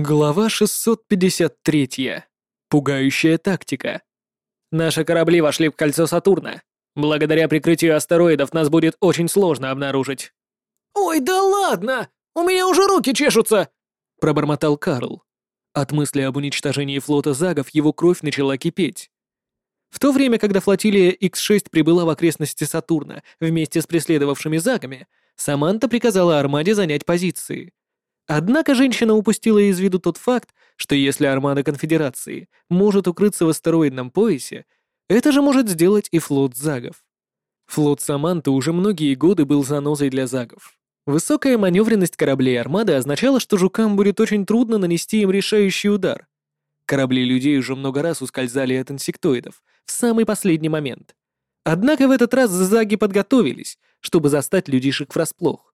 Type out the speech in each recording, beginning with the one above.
Глава 653. Пугающая тактика. Наши корабли вошли в кольцо Сатурна. Благодаря прикрытию астероидов нас будет очень сложно обнаружить. «Ой, да ладно! У меня уже руки чешутся!» — пробормотал Карл. От мысли об уничтожении флота Загов его кровь начала кипеть. В то время, когда флотилия X6 прибыла в окрестности Сатурна вместе с преследовавшими Загами, Саманта приказала армаде занять позиции — Однако женщина упустила из виду тот факт, что если армада Конфедерации может укрыться в астероидном поясе, это же может сделать и флот Загов. Флот Саманты уже многие годы был занозой для Загов. Высокая маневренность кораблей армады означала, что жукам будет очень трудно нанести им решающий удар. Корабли людей уже много раз ускользали от инсектоидов в самый последний момент. Однако в этот раз заги подготовились, чтобы застать людишек врасплох.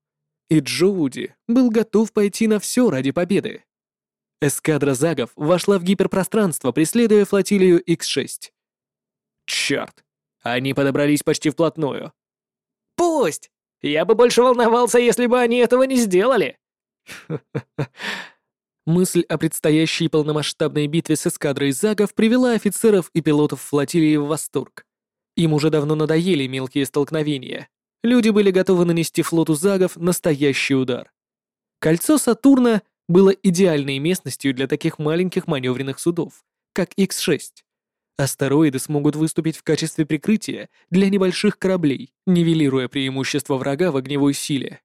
И Джоуди был готов пойти на все ради победы. Эскадра Загов вошла в гиперпространство, преследуя флотилию x 6 Черт, они подобрались почти вплотную. Пусть! Я бы больше волновался, если бы они этого не сделали. Мысль о предстоящей полномасштабной битве с эскадрой Загов привела офицеров и пилотов флотилии в восторг. Им уже давно надоели мелкие столкновения люди были готовы нанести флоту Загов настоящий удар. Кольцо Сатурна было идеальной местностью для таких маленьких маневренных судов, как X6. Астероиды смогут выступить в качестве прикрытия для небольших кораблей, нивелируя преимущество врага в огневой силе.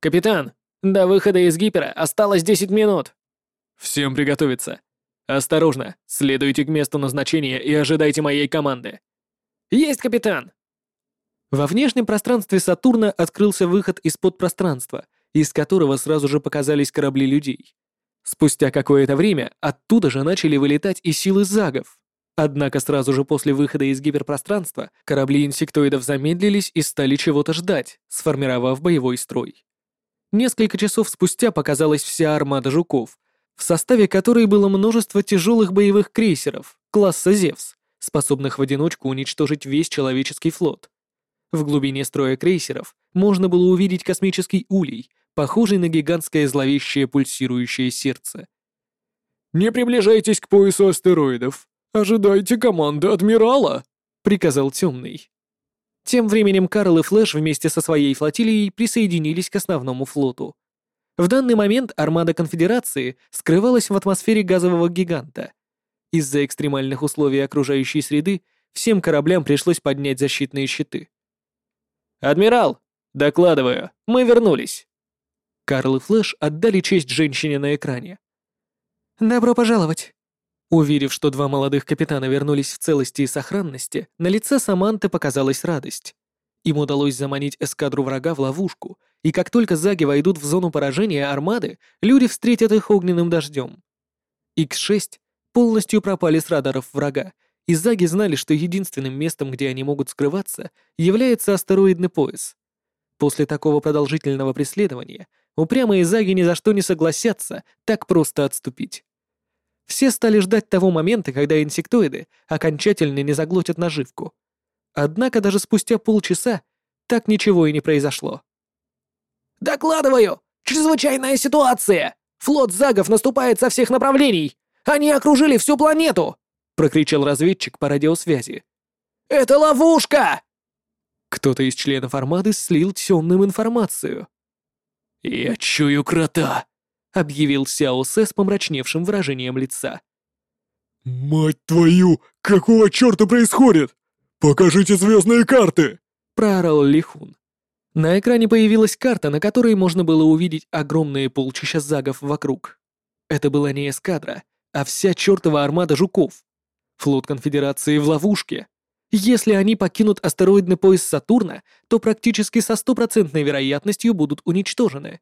«Капитан, до выхода из гипера осталось 10 минут!» «Всем приготовиться! Осторожно, следуйте к месту назначения и ожидайте моей команды!» «Есть, капитан!» Во внешнем пространстве Сатурна открылся выход из-под пространства, из которого сразу же показались корабли людей. Спустя какое-то время оттуда же начали вылетать и силы загов. Однако сразу же после выхода из гиперпространства корабли инсектоидов замедлились и стали чего-то ждать, сформировав боевой строй. Несколько часов спустя показалась вся армада жуков, в составе которой было множество тяжелых боевых крейсеров класса «Зевс», способных в одиночку уничтожить весь человеческий флот. В глубине строя крейсеров можно было увидеть космический улей, похожий на гигантское зловещее пульсирующее сердце. «Не приближайтесь к поясу астероидов. Ожидайте команды адмирала», — приказал Темный. Тем временем Карл и Флэш вместе со своей флотилией присоединились к основному флоту. В данный момент армада Конфедерации скрывалась в атмосфере газового гиганта. Из-за экстремальных условий окружающей среды всем кораблям пришлось поднять защитные щиты. «Адмирал!» «Докладываю, мы вернулись!» Карл и Флэш отдали честь женщине на экране. «Добро пожаловать!» Уверив, что два молодых капитана вернулись в целости и сохранности, на лице Саманты показалась радость. Им удалось заманить эскадру врага в ловушку, и как только заги войдут в зону поражения армады, люди встретят их огненным дождем. X6 полностью пропали с радаров врага и Заги знали, что единственным местом, где они могут скрываться, является астероидный пояс. После такого продолжительного преследования упрямые Заги ни за что не согласятся так просто отступить. Все стали ждать того момента, когда инсектоиды окончательно не заглотят наживку. Однако даже спустя полчаса так ничего и не произошло. «Докладываю! Чрезвычайная ситуация! Флот Загов наступает со всех направлений! Они окружили всю планету!» — прокричал разведчик по радиосвязи. «Это ловушка!» Кто-то из членов армады слил темным информацию. «Я чую крота», — объявил Сяо с помрачневшим выражением лица. «Мать твою! Какого черта происходит? Покажите звездные карты!» — проорал Лихун. На экране появилась карта, на которой можно было увидеть огромные полчища загов вокруг. Это была не эскадра, а вся чертова армада жуков, Флот Конфедерации в ловушке. Если они покинут астероидный пояс Сатурна, то практически со стопроцентной вероятностью будут уничтожены.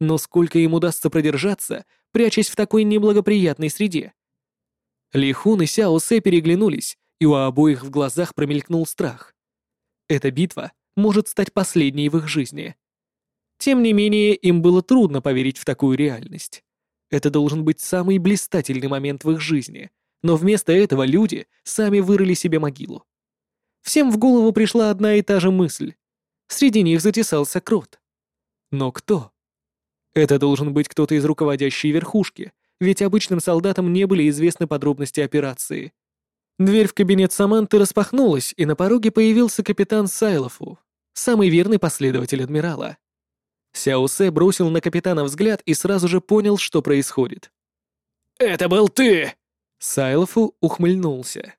Но сколько им удастся продержаться, прячась в такой неблагоприятной среде? Лихун и Сяо Сэ переглянулись, и у обоих в глазах промелькнул страх. Эта битва может стать последней в их жизни. Тем не менее, им было трудно поверить в такую реальность. Это должен быть самый блистательный момент в их жизни — но вместо этого люди сами вырыли себе могилу. Всем в голову пришла одна и та же мысль. Среди них затесался крот. Но кто? Это должен быть кто-то из руководящей верхушки, ведь обычным солдатам не были известны подробности операции. Дверь в кабинет Саманты распахнулась, и на пороге появился капитан Сайлофу, самый верный последователь адмирала. Сяусе бросил на капитана взгляд и сразу же понял, что происходит. «Это был ты!» Сайлофу ухмыльнулся.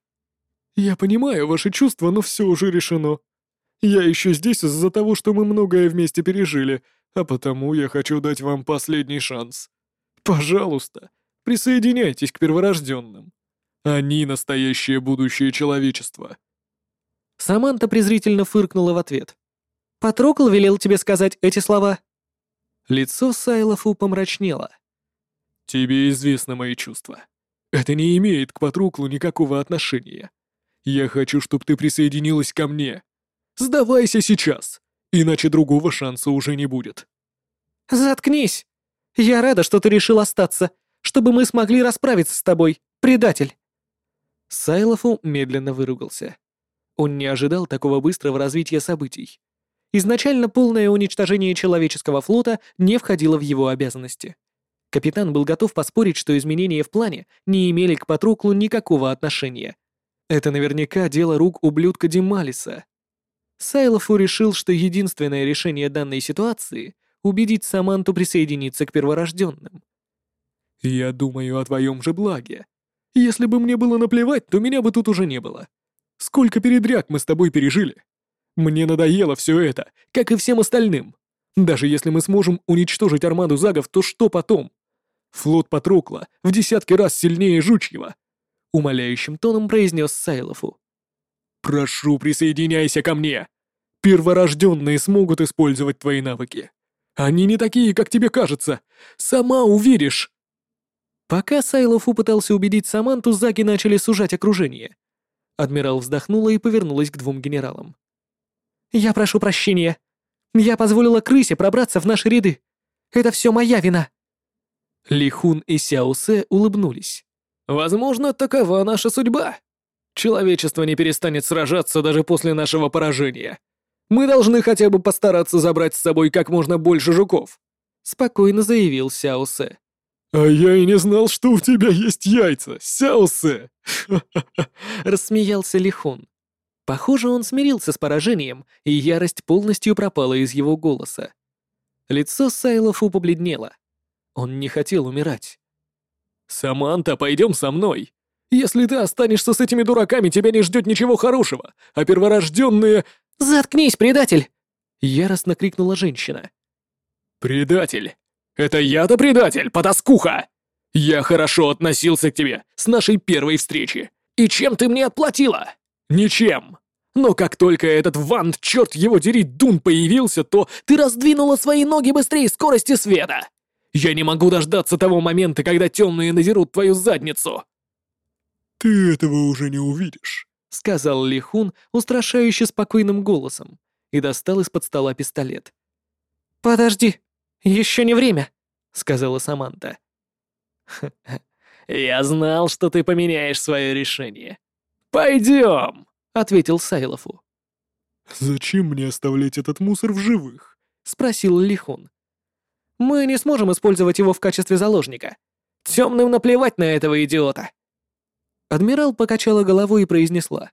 «Я понимаю ваши чувства, но все уже решено. Я еще здесь из-за того, что мы многое вместе пережили, а потому я хочу дать вам последний шанс. Пожалуйста, присоединяйтесь к перворожденным. Они — настоящее будущее человечества». Саманта презрительно фыркнула в ответ. «Патрокл велел тебе сказать эти слова?» Лицо Сайлофу помрачнело. «Тебе известны мои чувства», это не имеет к Патруклу никакого отношения. Я хочу, чтобы ты присоединилась ко мне. Сдавайся сейчас, иначе другого шанса уже не будет». «Заткнись! Я рада, что ты решил остаться, чтобы мы смогли расправиться с тобой, предатель!» Сайлофу медленно выругался. Он не ожидал такого быстрого развития событий. Изначально полное уничтожение человеческого флота не входило в его обязанности. Капитан был готов поспорить, что изменения в плане не имели к Патроклу никакого отношения. Это наверняка дело рук ублюдка Дималиса. Сайлофу решил, что единственное решение данной ситуации — убедить Саманту присоединиться к перворожденным. «Я думаю о твоем же благе. Если бы мне было наплевать, то меня бы тут уже не было. Сколько передряг мы с тобой пережили. Мне надоело все это, как и всем остальным. Даже если мы сможем уничтожить армаду загов, то что потом? Флот Патрукла в десятки раз сильнее жучьего!» — умоляющим тоном произнес Сайлофу. «Прошу, присоединяйся ко мне! Перворожденные смогут использовать твои навыки. Они не такие, как тебе кажется. Сама уверишь!» Пока Сайлофу пытался убедить Саманту, заги начали сужать окружение. Адмирал вздохнула и повернулась к двум генералам. «Я прошу прощения. Я позволила крысе пробраться в наши ряды. Это все моя вина!» Лихун и Сяосе улыбнулись. «Возможно, такова наша судьба. Человечество не перестанет сражаться даже после нашего поражения. Мы должны хотя бы постараться забрать с собой как можно больше жуков», — спокойно заявил Сяосе. «А я и не знал, что у тебя есть яйца, Сяосе!» — рассмеялся Лихун. Похоже, он смирился с поражением, и ярость полностью пропала из его голоса. Лицо Сайлофу побледнело. Он не хотел умирать. «Саманта, пойдем со мной! Если ты останешься с этими дураками, тебя не ждет ничего хорошего, а перворожденные...» «Заткнись, предатель!» Яростно крикнула женщина. «Предатель! Это я-то предатель, потаскуха! Я хорошо относился к тебе с нашей первой встречи. И чем ты мне отплатила? Ничем!» Но как только этот вант черт его дери, Дун появился, то ты раздвинула свои ноги быстрее скорости света. Я не могу дождаться того момента, когда темные надерут твою задницу!» «Ты этого уже не увидишь», — сказал Лихун устрашающе спокойным голосом и достал из-под стола пистолет. «Подожди, еще не время», — сказала Саманта. «Я знал, что ты поменяешь свое решение. Пойдем», — ответил Сайлофу. «Зачем мне оставлять этот мусор в живых?» — спросил Лихун, мы не сможем использовать его в качестве заложника. Темным наплевать на этого идиота!» Адмирал покачала головой и произнесла.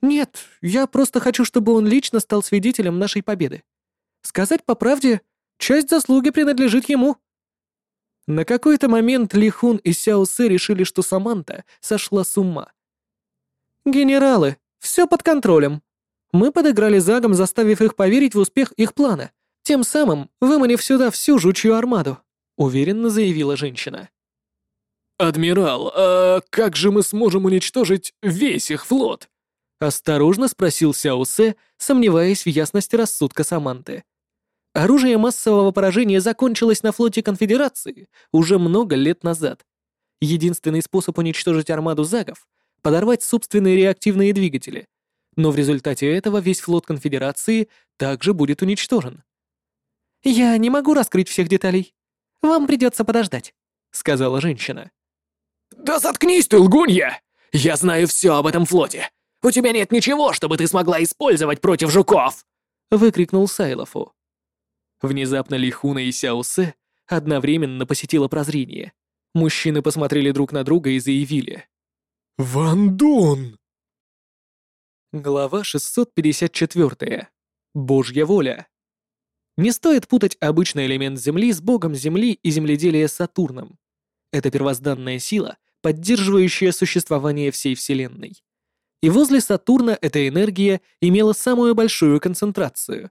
«Нет, я просто хочу, чтобы он лично стал свидетелем нашей победы. Сказать по правде, часть заслуги принадлежит ему». На какой-то момент Лихун и Сяо Сэ решили, что Саманта сошла с ума. «Генералы, все под контролем. Мы подыграли загом, заставив их поверить в успех их плана», тем самым выманив сюда всю жучью армаду», — уверенно заявила женщина. «Адмирал, а как же мы сможем уничтожить весь их флот?» — осторожно спросил Сяусе, сомневаясь в ясности рассудка Саманты. Оружие массового поражения закончилось на флоте Конфедерации уже много лет назад. Единственный способ уничтожить армаду Загов — подорвать собственные реактивные двигатели. Но в результате этого весь флот Конфедерации также будет уничтожен. «Я не могу раскрыть всех деталей. Вам придется подождать», — сказала женщина. «Да заткнись ты, лгунья! Я знаю все об этом флоте. У тебя нет ничего, чтобы ты смогла использовать против жуков!» — выкрикнул Сайлофу. Внезапно Лихуна и Сяусе одновременно посетила прозрение. Мужчины посмотрели друг на друга и заявили. «Ван Дон!» Глава 654. Божья воля. Не стоит путать обычный элемент Земли с богом Земли и земледелия Сатурном. Это первозданная сила, поддерживающая существование всей Вселенной. И возле Сатурна эта энергия имела самую большую концентрацию.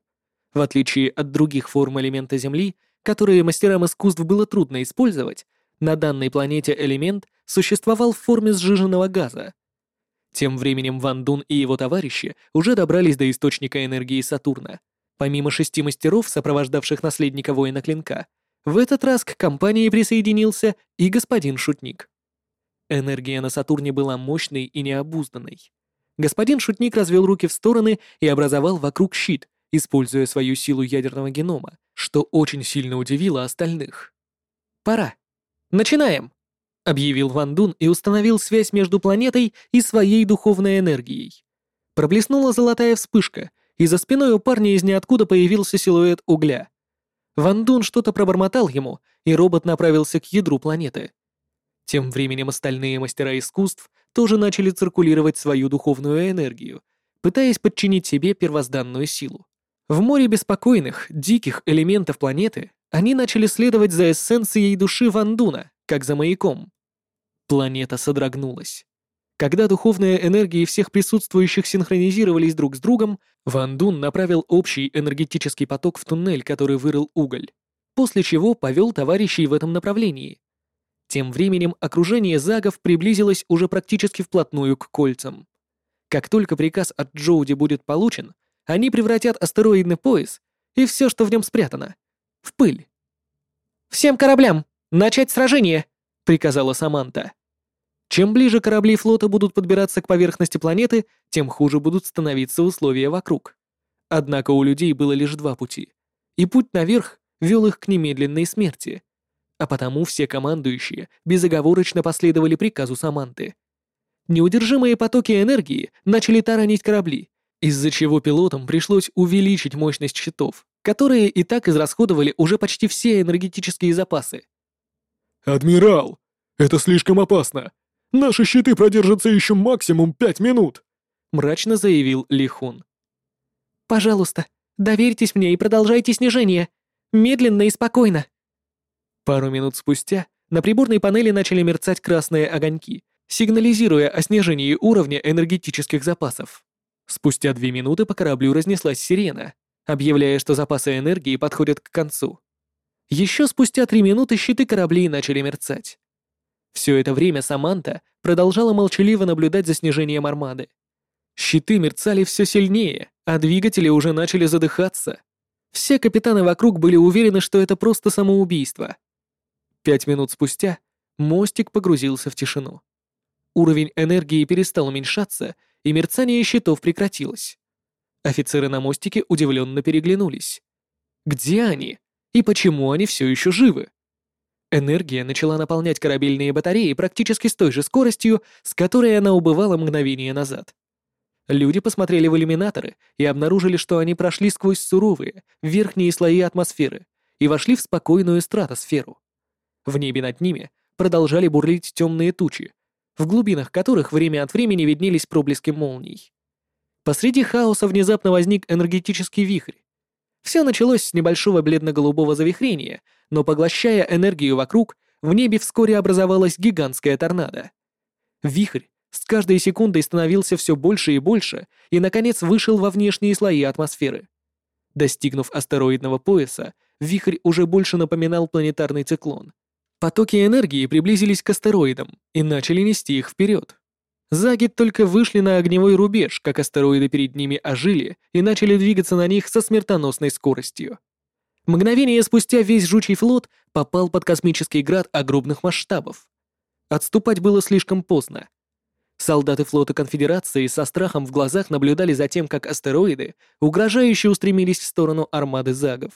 В отличие от других форм элемента Земли, которые мастерам искусств было трудно использовать, на данной планете элемент существовал в форме сжиженного газа. Тем временем Ван Дун и его товарищи уже добрались до источника энергии Сатурна — Помимо шести мастеров, сопровождавших наследника воина клинка, в этот раз к компании присоединился и господин Шутник. Энергия на Сатурне была мощной и необузданной. Господин Шутник развел руки в стороны и образовал вокруг щит, используя свою силу ядерного генома, что очень сильно удивило остальных. «Пора. Начинаем!» — объявил Ван Дун и установил связь между планетой и своей духовной энергией. Проблеснула золотая вспышка, и за спиной у парня из ниоткуда появился силуэт угля. Ван Дун что-то пробормотал ему, и робот направился к ядру планеты. Тем временем остальные мастера искусств тоже начали циркулировать свою духовную энергию, пытаясь подчинить себе первозданную силу. В море беспокойных, диких элементов планеты они начали следовать за эссенцией души Вандуна, как за маяком. Планета содрогнулась. Когда духовные энергии всех присутствующих синхронизировались друг с другом, Ван Дун направил общий энергетический поток в туннель, который вырыл уголь, после чего повел товарищей в этом направлении. Тем временем окружение загов приблизилось уже практически вплотную к кольцам. Как только приказ от Джоуди будет получен, они превратят астероидный пояс и все, что в нем спрятано, в пыль. «Всем кораблям! Начать сражение!» — приказала Саманта. Чем ближе корабли флота будут подбираться к поверхности планеты, тем хуже будут становиться условия вокруг. Однако у людей было лишь два пути. И путь наверх вел их к немедленной смерти. А потому все командующие безоговорочно последовали приказу Саманты. Неудержимые потоки энергии начали таранить корабли, из-за чего пилотам пришлось увеличить мощность щитов, которые и так израсходовали уже почти все энергетические запасы. «Адмирал, это слишком опасно!» Наши щиты продержатся еще максимум пять минут», — мрачно заявил Лихун. «Пожалуйста, доверьтесь мне и продолжайте снижение. Медленно и спокойно». Пару минут спустя на приборной панели начали мерцать красные огоньки, сигнализируя о снижении уровня энергетических запасов. Спустя две минуты по кораблю разнеслась сирена, объявляя, что запасы энергии подходят к концу. Еще спустя три минуты щиты кораблей начали мерцать. Все это время Саманта продолжала молчаливо наблюдать за снижением армады. Щиты мерцали все сильнее, а двигатели уже начали задыхаться. Все капитаны вокруг были уверены, что это просто самоубийство. Пять минут спустя мостик погрузился в тишину. Уровень энергии перестал уменьшаться, и мерцание щитов прекратилось. Офицеры на мостике удивленно переглянулись. Где они? И почему они все еще живы? Энергия начала наполнять корабельные батареи практически с той же скоростью, с которой она убывала мгновение назад. Люди посмотрели в иллюминаторы и обнаружили, что они прошли сквозь суровые, верхние слои атмосферы и вошли в спокойную стратосферу. В небе над ними продолжали бурлить темные тучи, в глубинах которых время от времени виднелись проблески молний. Посреди хаоса внезапно возник энергетический вихрь, все началось с небольшого бледно-голубого завихрения, но поглощая энергию вокруг, в небе вскоре образовалась гигантская торнадо. Вихрь с каждой секундой становился все больше и больше и, наконец, вышел во внешние слои атмосферы. Достигнув астероидного пояса, вихрь уже больше напоминал планетарный циклон. Потоки энергии приблизились к астероидам и начали нести их вперед. Заги только вышли на огневой рубеж, как астероиды перед ними ожили и начали двигаться на них со смертоносной скоростью. Мгновение спустя весь жучий флот попал под космический град огромных масштабов. Отступать было слишком поздно. Солдаты флота Конфедерации со страхом в глазах наблюдали за тем, как астероиды угрожающе устремились в сторону армады загов.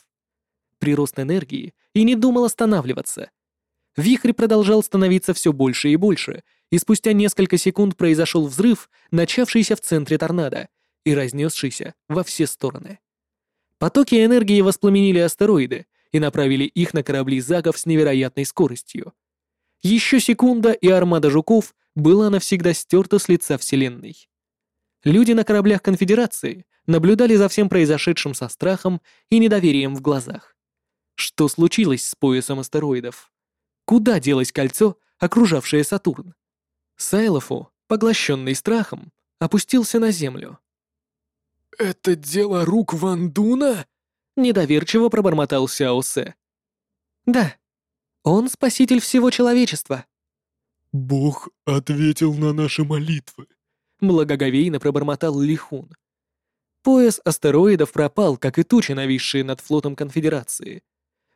Прирост энергии и не думал останавливаться — Вихрь продолжал становиться все больше и больше, и спустя несколько секунд произошел взрыв, начавшийся в центре торнадо и разнесшийся во все стороны. Потоки энергии воспламенили астероиды и направили их на корабли Загов с невероятной скоростью. Еще секунда, и армада жуков была навсегда стерта с лица Вселенной. Люди на кораблях Конфедерации наблюдали за всем произошедшим со страхом и недоверием в глазах. Что случилось с поясом астероидов? Куда делось кольцо, окружавшее Сатурн? Сайлофу, поглощенный страхом, опустился на землю. «Это дело рук Ван Дуна?» — недоверчиво пробормотал Сяосе. «Да, он спаситель всего человечества». «Бог ответил на наши молитвы», — благоговейно пробормотал Лихун. Пояс астероидов пропал, как и тучи, нависшие над флотом Конфедерации.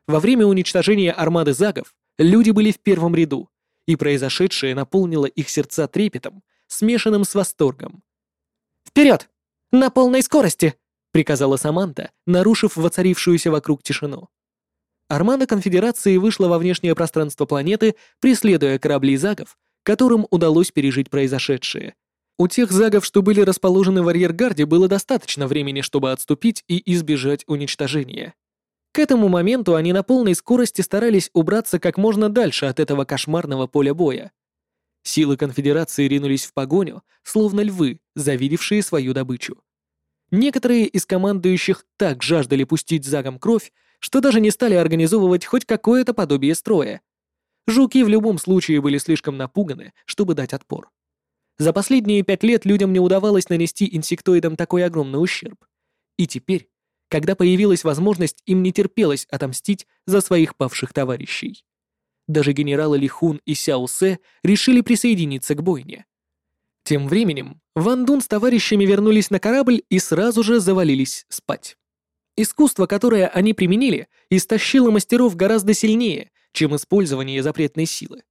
Во время уничтожения армады Загов Люди были в первом ряду, и произошедшее наполнило их сердца трепетом, смешанным с восторгом. «Вперед! На полной скорости!» — приказала Саманта, нарушив воцарившуюся вокруг тишину. Армада Конфедерации вышла во внешнее пространство планеты, преследуя корабли Загов, которым удалось пережить произошедшее. У тех Загов, что были расположены в арьергарде, было достаточно времени, чтобы отступить и избежать уничтожения. К этому моменту они на полной скорости старались убраться как можно дальше от этого кошмарного поля боя. Силы конфедерации ринулись в погоню, словно львы, завидевшие свою добычу. Некоторые из командующих так жаждали пустить загом кровь, что даже не стали организовывать хоть какое-то подобие строя. Жуки в любом случае были слишком напуганы, чтобы дать отпор. За последние пять лет людям не удавалось нанести инсектоидам такой огромный ущерб. И теперь когда появилась возможность, им не терпелось отомстить за своих павших товарищей. Даже генералы Лихун и Сяо Се решили присоединиться к бойне. Тем временем Ван Дун с товарищами вернулись на корабль и сразу же завалились спать. Искусство, которое они применили, истощило мастеров гораздо сильнее, чем использование запретной силы.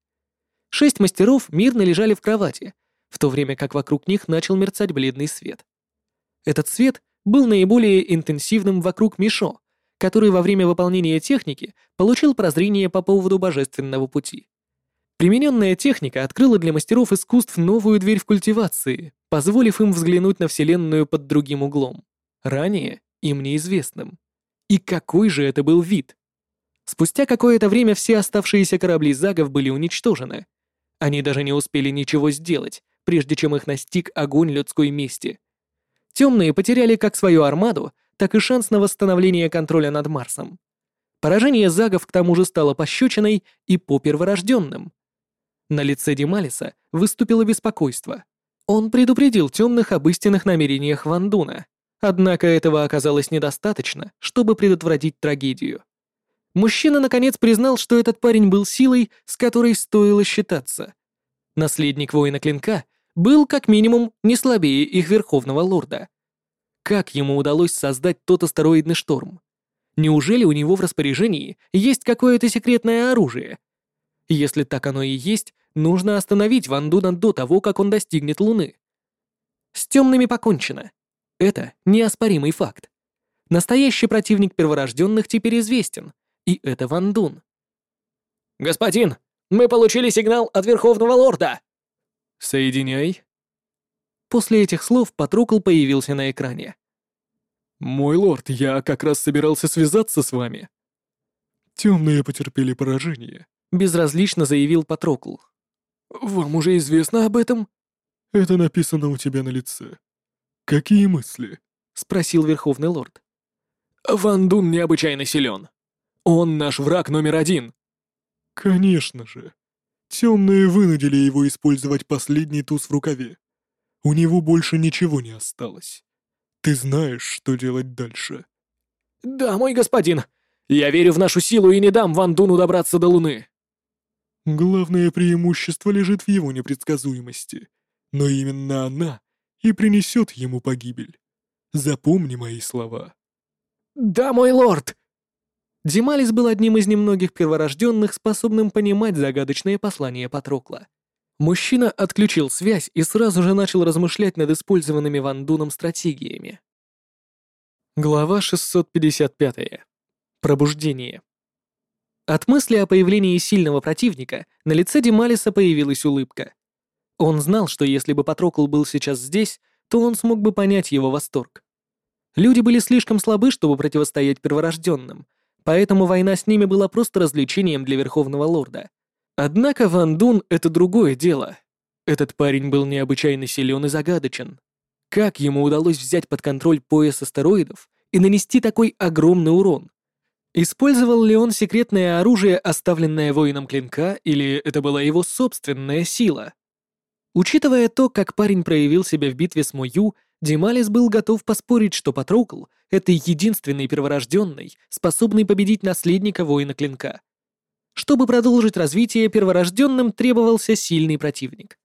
Шесть мастеров мирно лежали в кровати, в то время как вокруг них начал мерцать бледный свет. Этот свет был наиболее интенсивным вокруг Мишо, который во время выполнения техники получил прозрение по поводу божественного пути. Примененная техника открыла для мастеров искусств новую дверь в культивации, позволив им взглянуть на Вселенную под другим углом, ранее им неизвестным. И какой же это был вид? Спустя какое-то время все оставшиеся корабли Загов были уничтожены. Они даже не успели ничего сделать, прежде чем их настиг огонь людской мести темные потеряли как свою армаду, так и шанс на восстановление контроля над Марсом. Поражение Загов к тому же стало пощечиной и по перворожденным. На лице Дималиса выступило беспокойство. Он предупредил темных об истинных намерениях Вандуна, однако этого оказалось недостаточно, чтобы предотвратить трагедию. Мужчина наконец признал, что этот парень был силой, с которой стоило считаться. Наследник воина клинка — был как минимум не слабее их верховного лорда. Как ему удалось создать тот астероидный шторм? Неужели у него в распоряжении есть какое-то секретное оружие? Если так оно и есть, нужно остановить Ван Дуна до того, как он достигнет Луны. С темными покончено. Это неоспоримый факт. Настоящий противник перворожденных теперь известен, и это Ван Дун. «Господин, мы получили сигнал от Верховного Лорда!» Соединяй. После этих слов Патрукл появился на экране. «Мой лорд, я как раз собирался связаться с вами». «Темные потерпели поражение», — безразлично заявил Патрокл. «Вам уже известно об этом?» «Это написано у тебя на лице. Какие мысли?» — спросил Верховный Лорд. «Ван Дун необычайно силен. Он наш враг номер один». «Конечно же. Темные вынудили его использовать последний туз в рукаве. У него больше ничего не осталось. Ты знаешь, что делать дальше. «Да, мой господин. Я верю в нашу силу и не дам Ван Дуну добраться до Луны». Главное преимущество лежит в его непредсказуемости. Но именно она и принесет ему погибель. Запомни мои слова. «Да, мой лорд!» Дималис был одним из немногих перворожденных, способным понимать загадочные послания Патрокла. Мужчина отключил связь и сразу же начал размышлять над использованными Вандуном стратегиями. Глава 655. Пробуждение. От мысли о появлении сильного противника на лице Дималиса появилась улыбка. Он знал, что если бы Патрокл был сейчас здесь, то он смог бы понять его восторг. Люди были слишком слабы, чтобы противостоять перворожденным — поэтому война с ними была просто развлечением для Верховного Лорда. Однако Ван Дун — это другое дело. Этот парень был необычайно силен и загадочен. Как ему удалось взять под контроль пояс астероидов и нанести такой огромный урон? Использовал ли он секретное оружие, оставленное воином клинка, или это была его собственная сила? Учитывая то, как парень проявил себя в битве с Мою, Дималис был готов поспорить, что Патрокл — это единственный перворожденный, способный победить наследника воина клинка. Чтобы продолжить развитие, перворожденным требовался сильный противник.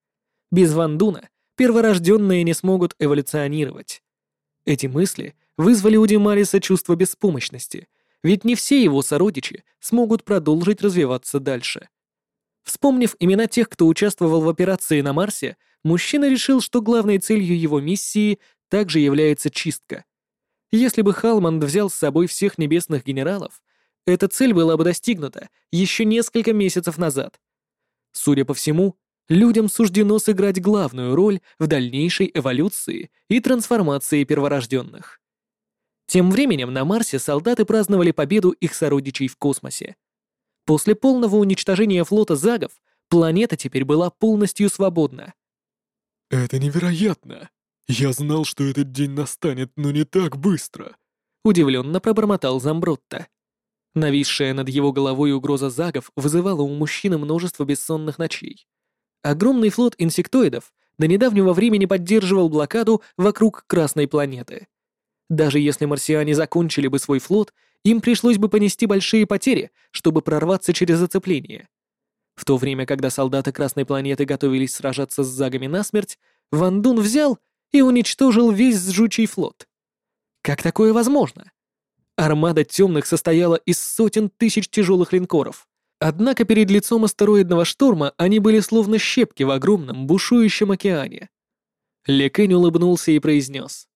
Без Вандуна перворожденные не смогут эволюционировать. Эти мысли вызвали у Дималиса чувство беспомощности, ведь не все его сородичи смогут продолжить развиваться дальше. Вспомнив имена тех, кто участвовал в операции на Марсе, мужчина решил, что главной целью его миссии также является чистка. Если бы Халманд взял с собой всех небесных генералов, эта цель была бы достигнута еще несколько месяцев назад. Судя по всему, людям суждено сыграть главную роль в дальнейшей эволюции и трансформации перворожденных. Тем временем на Марсе солдаты праздновали победу их сородичей в космосе. После полного уничтожения флота Загов планета теперь была полностью свободна. «Это невероятно! Я знал, что этот день настанет, но не так быстро!» Удивленно пробормотал Замбрутто. Нависшая над его головой угроза загов вызывала у мужчины множество бессонных ночей. Огромный флот инсектоидов до недавнего времени поддерживал блокаду вокруг Красной планеты. Даже если марсиане закончили бы свой флот, им пришлось бы понести большие потери, чтобы прорваться через зацепление. — в то время, когда солдаты Красной планеты готовились сражаться с загами насмерть, Ван Дун взял и уничтожил весь жучий флот. Как такое возможно? Армада темных состояла из сотен тысяч тяжелых линкоров. Однако перед лицом астероидного шторма они были словно щепки в огромном бушующем океане. Лекэнь улыбнулся и произнес.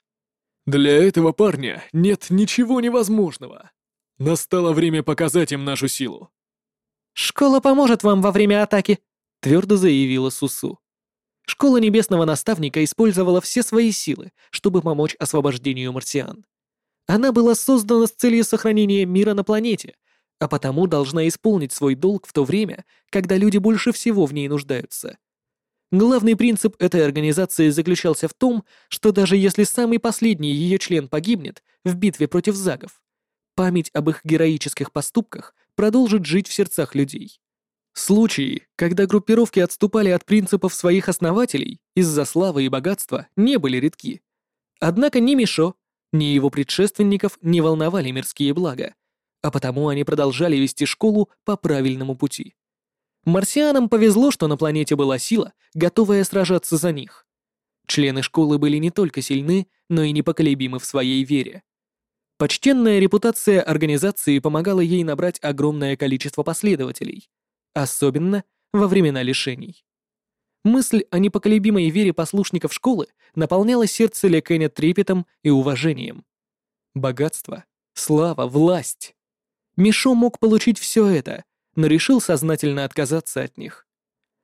«Для этого парня нет ничего невозможного. Настало время показать им нашу силу». «Школа поможет вам во время атаки», — твердо заявила Сусу. Школа Небесного Наставника использовала все свои силы, чтобы помочь освобождению марсиан. Она была создана с целью сохранения мира на планете, а потому должна исполнить свой долг в то время, когда люди больше всего в ней нуждаются. Главный принцип этой организации заключался в том, что даже если самый последний ее член погибнет в битве против загов, память об их героических поступках продолжит жить в сердцах людей. Случаи, когда группировки отступали от принципов своих основателей из-за славы и богатства, не были редки. Однако ни Мишо, ни его предшественников не волновали мирские блага, а потому они продолжали вести школу по правильному пути. Марсианам повезло, что на планете была сила, готовая сражаться за них. Члены школы были не только сильны, но и непоколебимы в своей вере. Почтенная репутация организации помогала ей набрать огромное количество последователей, особенно во времена лишений. Мысль о непоколебимой вере послушников школы наполняла сердце Лекэня трепетом и уважением. Богатство, слава, власть. Мишо мог получить все это, но решил сознательно отказаться от них.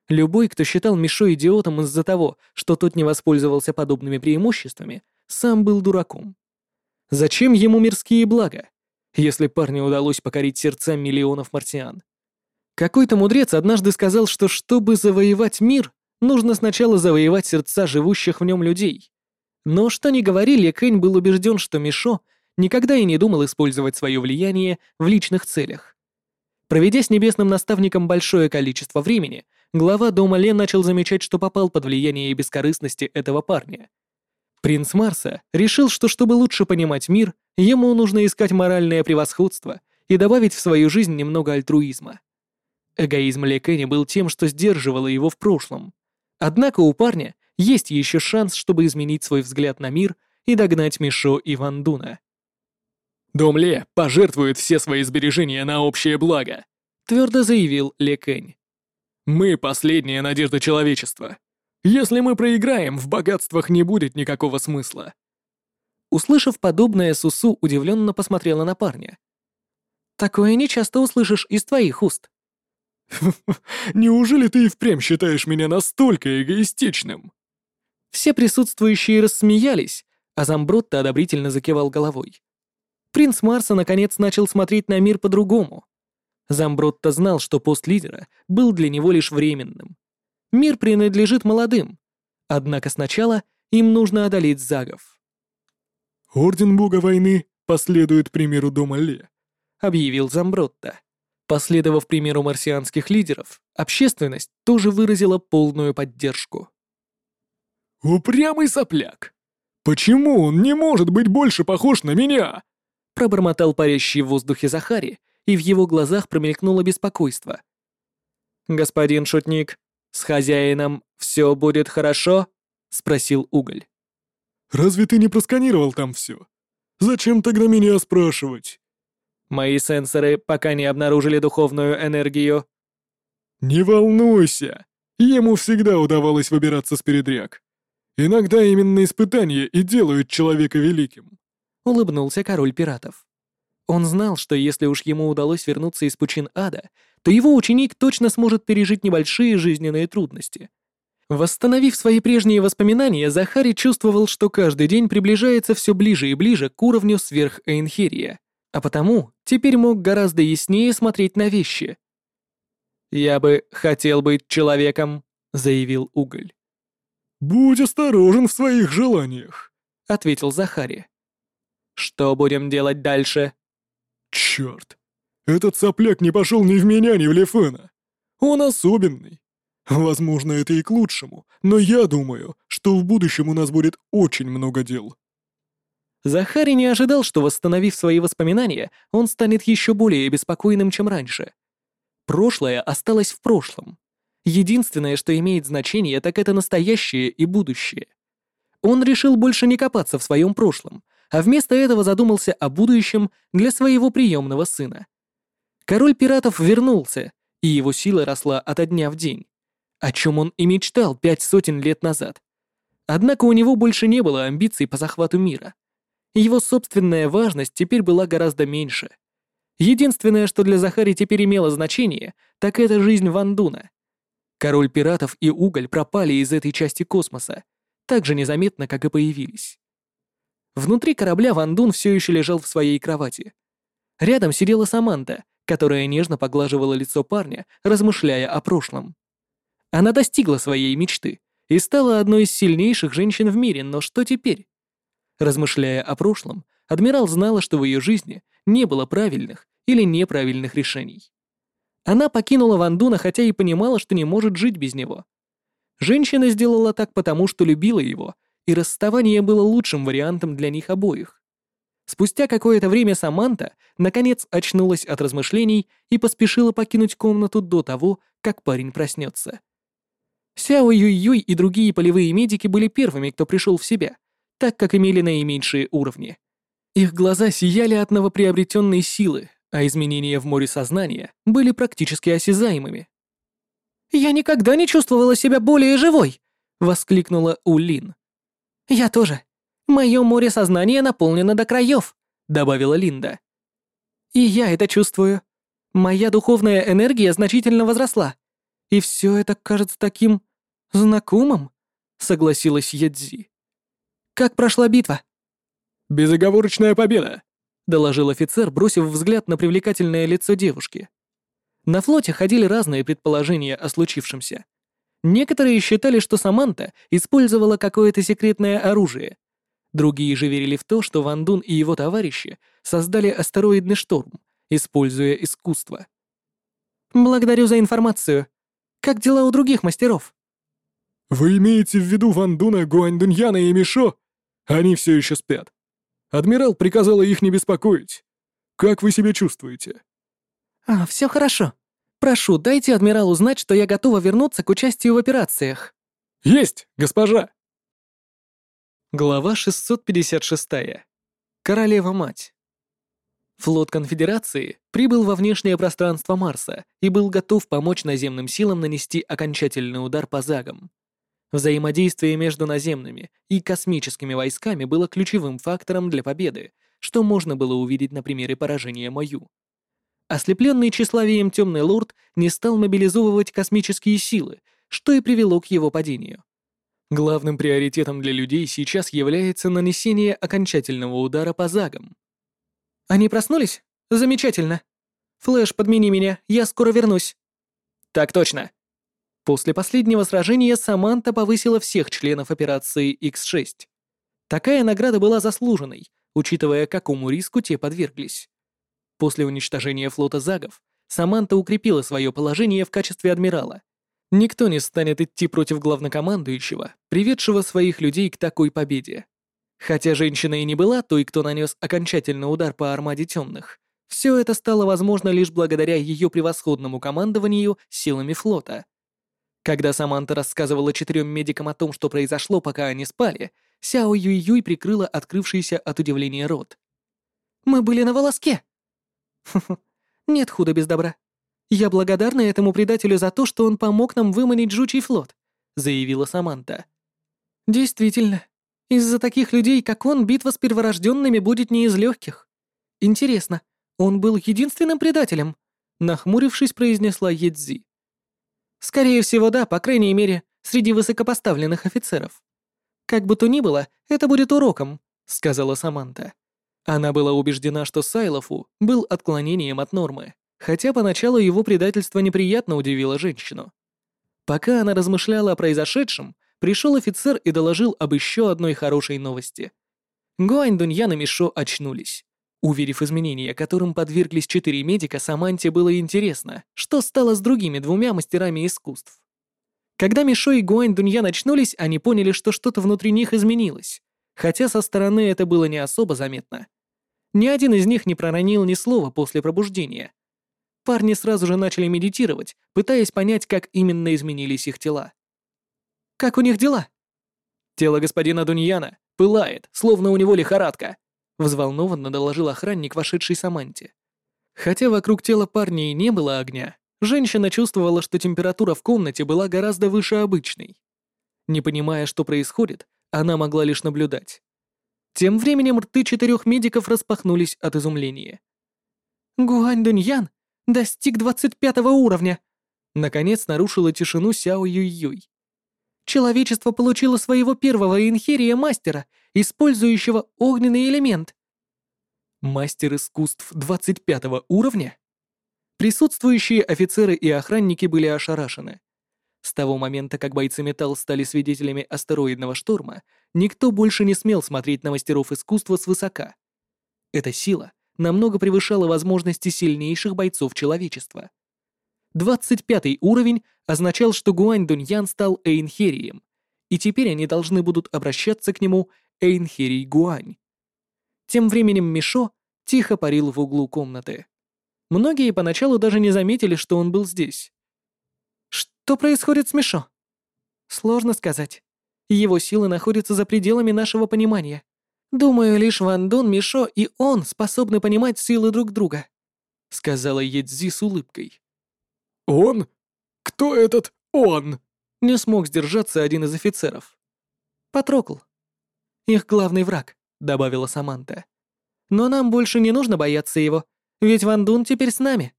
Любой, кто считал Мишо идиотом из-за того, что тот не воспользовался подобными преимуществами, сам был дураком. Зачем ему мирские блага, если парню удалось покорить сердца миллионов марсиан? Какой-то мудрец однажды сказал, что чтобы завоевать мир, нужно сначала завоевать сердца живущих в нем людей. Но что ни говорили, Кэнь был убежден, что Мишо никогда и не думал использовать свое влияние в личных целях. Проведя с небесным наставником большое количество времени, глава дома Ле начал замечать, что попал под влияние бескорыстности этого парня — Принц Марса решил, что чтобы лучше понимать мир, ему нужно искать моральное превосходство и добавить в свою жизнь немного альтруизма. Эгоизм Лекэни был тем, что сдерживало его в прошлом. Однако у парня есть еще шанс, чтобы изменить свой взгляд на мир и догнать Мишо и Ван Дуна. «Дом Ле пожертвует все свои сбережения на общее благо», — твердо заявил Лекэнь. «Мы — последняя надежда человечества. Если мы проиграем, в богатствах не будет никакого смысла». Услышав подобное, Сусу удивленно посмотрела на парня. «Такое нечасто услышишь из твоих уст». «Неужели ты и впрямь считаешь меня настолько эгоистичным?» Все присутствующие рассмеялись, а Замбрутто одобрительно закивал головой. Принц Марса наконец начал смотреть на мир по-другому. Замбрутто знал, что пост лидера был для него лишь временным, Мир принадлежит молодым. Однако сначала им нужно одолеть загов. «Орден Бога Войны последует примеру Дома Ле», — объявил Замбротта. Последовав примеру марсианских лидеров, общественность тоже выразила полную поддержку. «Упрямый сопляк! Почему он не может быть больше похож на меня?» Пробормотал парящий в воздухе Захари, и в его глазах промелькнуло беспокойство. «Господин шутник, с хозяином все будет хорошо?» — спросил Уголь. «Разве ты не просканировал там все? Зачем тогда меня спрашивать?» «Мои сенсоры пока не обнаружили духовную энергию». «Не волнуйся!» Ему всегда удавалось выбираться с передряг. Иногда именно испытания и делают человека великим. Улыбнулся король пиратов. Он знал, что если уж ему удалось вернуться из пучин ада, то его ученик точно сможет пережить небольшие жизненные трудности. Восстановив свои прежние воспоминания, Захари чувствовал, что каждый день приближается все ближе и ближе к уровню сверхэйнхерия, а потому теперь мог гораздо яснее смотреть на вещи. «Я бы хотел быть человеком», — заявил Уголь. «Будь осторожен в своих желаниях», — ответил Захари. «Что будем делать дальше?» «Черт, этот сопляк не пошел ни в меня, ни в Лефена. Он особенный. Возможно, это и к лучшему, но я думаю, что в будущем у нас будет очень много дел». Захарий не ожидал, что, восстановив свои воспоминания, он станет еще более беспокойным, чем раньше. Прошлое осталось в прошлом. Единственное, что имеет значение, так это настоящее и будущее. Он решил больше не копаться в своем прошлом, а вместо этого задумался о будущем для своего приемного сына. Король пиратов вернулся, и его сила росла ото дня в день, о чем он и мечтал пять сотен лет назад. Однако у него больше не было амбиций по захвату мира. Его собственная важность теперь была гораздо меньше. Единственное, что для Захари теперь имело значение, так это жизнь Вандуна. Король пиратов и уголь пропали из этой части космоса, так же незаметно, как и появились. Внутри корабля Вандун все еще лежал в своей кровати. Рядом сидела Саманта которая нежно поглаживала лицо парня, размышляя о прошлом. Она достигла своей мечты и стала одной из сильнейших женщин в мире, но что теперь? Размышляя о прошлом, адмирал знала, что в ее жизни не было правильных или неправильных решений. Она покинула Вандуна, хотя и понимала, что не может жить без него. Женщина сделала так потому, что любила его, и расставание было лучшим вариантом для них обоих. Спустя какое-то время Саманта, наконец, очнулась от размышлений и поспешила покинуть комнату до того, как парень проснется. Сяо Юй-Юй и другие полевые медики были первыми, кто пришел в себя, так как имели наименьшие уровни. Их глаза сияли от новоприобретенной силы, а изменения в море сознания были практически осязаемыми. «Я никогда не чувствовала себя более живой!» — воскликнула Улин. «Я тоже», Мое море сознания наполнено до краев», — добавила Линда. «И я это чувствую. Моя духовная энергия значительно возросла. И все это кажется таким... знакомым», — согласилась Ядзи. «Как прошла битва?» «Безоговорочная победа», — доложил офицер, бросив взгляд на привлекательное лицо девушки. На флоте ходили разные предположения о случившемся. Некоторые считали, что Саманта использовала какое-то секретное оружие, Другие же верили в то, что Ван Дун и его товарищи создали астероидный шторм, используя искусство. «Благодарю за информацию. Как дела у других мастеров?» «Вы имеете в виду Ван Дуна, Гуань Дуньяна и Мишо? Они все еще спят. Адмирал приказал их не беспокоить. Как вы себя чувствуете?» «А, все хорошо. Прошу, дайте адмиралу знать, что я готова вернуться к участию в операциях». «Есть, госпожа!» Глава 656. Королева-мать. Флот Конфедерации прибыл во внешнее пространство Марса и был готов помочь наземным силам нанести окончательный удар по загам. Взаимодействие между наземными и космическими войсками было ключевым фактором для победы, что можно было увидеть на примере поражения Мою. Ослепленный тщеславием Темный Лорд не стал мобилизовывать космические силы, что и привело к его падению. Главным приоритетом для людей сейчас является нанесение окончательного удара по загам. Они проснулись? Замечательно. Флэш, подмени меня, я скоро вернусь. Так точно. После последнего сражения Саманта повысила всех членов операции X6. Такая награда была заслуженной, учитывая, какому риску те подверглись. После уничтожения флота Загов, Саманта укрепила свое положение в качестве адмирала Никто не станет идти против главнокомандующего, приведшего своих людей к такой победе. Хотя женщина и не была той, кто нанес окончательный удар по армаде темных, все это стало возможно лишь благодаря ее превосходному командованию силами флота. Когда Саманта рассказывала четырем медикам о том, что произошло, пока они спали, Сяо Юй-Юй прикрыла открывшийся от удивления рот. «Мы были на волоске!» «Нет худа без добра», «Я благодарна этому предателю за то, что он помог нам выманить жучий флот», — заявила Саманта. «Действительно, из-за таких людей, как он, битва с перворожденными будет не из легких. Интересно, он был единственным предателем?» — нахмурившись, произнесла Едзи. «Скорее всего, да, по крайней мере, среди высокопоставленных офицеров. Как бы то ни было, это будет уроком», — сказала Саманта. Она была убеждена, что Сайлофу был отклонением от нормы хотя поначалу его предательство неприятно удивило женщину. Пока она размышляла о произошедшем, пришел офицер и доложил об еще одной хорошей новости. Гуань Дуньян и Мишо очнулись. Уверив изменения, которым подверглись четыре медика, Саманте было интересно, что стало с другими двумя мастерами искусств. Когда Мишо и Гуань Дуньян очнулись, они поняли, что что-то внутри них изменилось, хотя со стороны это было не особо заметно. Ни один из них не проронил ни слова после пробуждения, парни сразу же начали медитировать, пытаясь понять, как именно изменились их тела. «Как у них дела?» «Тело господина Дуньяна пылает, словно у него лихорадка», — взволнованно доложил охранник, вошедший Саманте. Хотя вокруг тела парней не было огня, женщина чувствовала, что температура в комнате была гораздо выше обычной. Не понимая, что происходит, она могла лишь наблюдать. Тем временем рты четырех медиков распахнулись от изумления. «Гуань Дуньян Достиг 25 уровня!» Наконец нарушила тишину Сяо Юй-Юй. «Человечество получило своего первого инхерия мастера, использующего огненный элемент». «Мастер искусств 25 уровня?» Присутствующие офицеры и охранники были ошарашены. С того момента, как бойцы «Металл» стали свидетелями астероидного шторма, никто больше не смел смотреть на мастеров искусства свысока. Эта сила намного превышала возможности сильнейших бойцов человечества. 25 уровень означал, что Гуань Дуньян стал Эйнхерием, и теперь они должны будут обращаться к нему Эйнхерий Гуань. Тем временем Мишо тихо парил в углу комнаты. Многие поначалу даже не заметили, что он был здесь. Что происходит с Мишо? Сложно сказать. Его силы находятся за пределами нашего понимания. Думаю, лишь Ван Дун, Мишо и он способны понимать силы друг друга», — сказала Едзи с улыбкой. «Он? Кто этот он?» — не смог сдержаться один из офицеров. «Патрокл. Их главный враг», — добавила Саманта. «Но нам больше не нужно бояться его, ведь Ван Дун теперь с нами.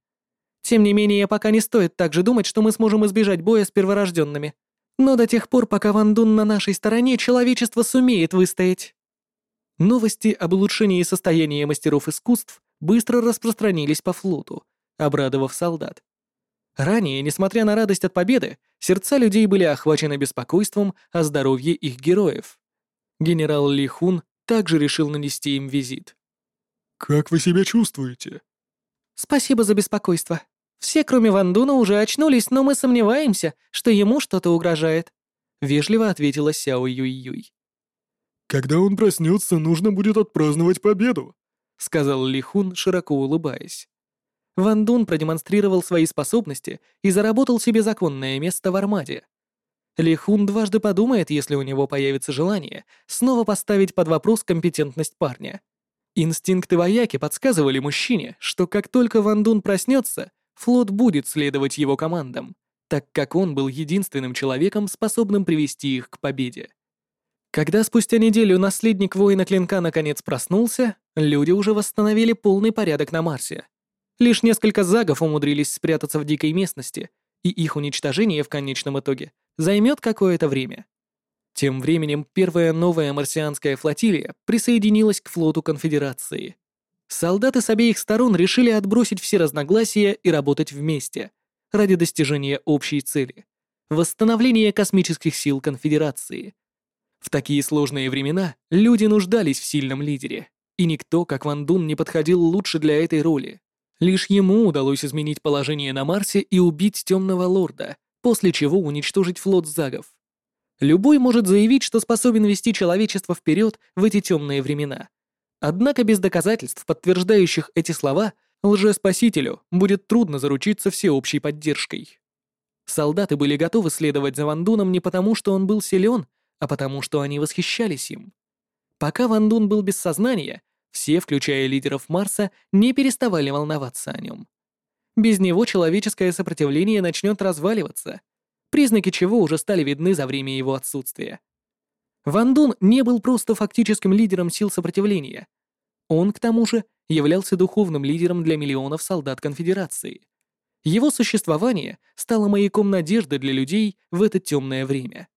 Тем не менее, пока не стоит так же думать, что мы сможем избежать боя с перворожденными. Но до тех пор, пока Ван Дун на нашей стороне, человечество сумеет выстоять». Новости об улучшении состояния мастеров искусств быстро распространились по флоту, обрадовав солдат. Ранее, несмотря на радость от победы, сердца людей были охвачены беспокойством о здоровье их героев. Генерал Ли Хун также решил нанести им визит. «Как вы себя чувствуете?» «Спасибо за беспокойство. Все, кроме Вандуна, уже очнулись, но мы сомневаемся, что ему что-то угрожает», — вежливо ответила Сяо Юй Юй. «Когда он проснется, нужно будет отпраздновать победу», — сказал Лихун, широко улыбаясь. Ван Дун продемонстрировал свои способности и заработал себе законное место в армаде. Лихун дважды подумает, если у него появится желание, снова поставить под вопрос компетентность парня. Инстинкты вояки подсказывали мужчине, что как только Ван Дун проснется, флот будет следовать его командам, так как он был единственным человеком, способным привести их к победе. Когда спустя неделю наследник воина клинка наконец проснулся, люди уже восстановили полный порядок на Марсе. Лишь несколько загов умудрились спрятаться в дикой местности, и их уничтожение в конечном итоге займет какое-то время. Тем временем первая новая марсианская флотилия присоединилась к флоту Конфедерации. Солдаты с обеих сторон решили отбросить все разногласия и работать вместе ради достижения общей цели — восстановления космических сил Конфедерации — в такие сложные времена люди нуждались в сильном лидере, и никто, как Ван Дун, не подходил лучше для этой роли. Лишь ему удалось изменить положение на Марсе и убить Темного Лорда, после чего уничтожить флот Загов. Любой может заявить, что способен вести человечество вперед в эти темные времена. Однако без доказательств, подтверждающих эти слова, лжеспасителю будет трудно заручиться всеобщей поддержкой. Солдаты были готовы следовать за Вандуном не потому, что он был силен а потому что они восхищались им. Пока Ван Дун был без сознания, все, включая лидеров Марса, не переставали волноваться о нем. Без него человеческое сопротивление начнет разваливаться, признаки чего уже стали видны за время его отсутствия. Ван Дун не был просто фактическим лидером сил сопротивления. Он, к тому же, являлся духовным лидером для миллионов солдат Конфедерации. Его существование стало маяком надежды для людей в это темное время.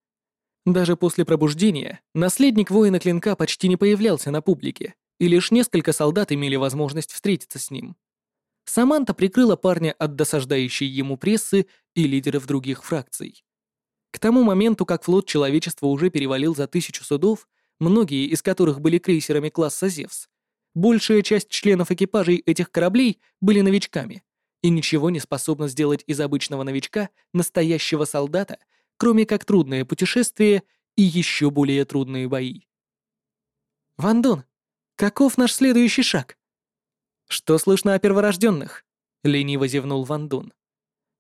Даже после пробуждения наследник воина клинка почти не появлялся на публике, и лишь несколько солдат имели возможность встретиться с ним. Саманта прикрыла парня от досаждающей ему прессы и лидеров других фракций. К тому моменту, как флот человечества уже перевалил за тысячу судов, многие из которых были крейсерами класса «Зевс», большая часть членов экипажей этих кораблей были новичками, и ничего не способна сделать из обычного новичка настоящего солдата – кроме как трудное путешествие и еще более трудные бои. «Вандон, каков наш следующий шаг?» «Что слышно о перворожденных?» — лениво зевнул Вандон.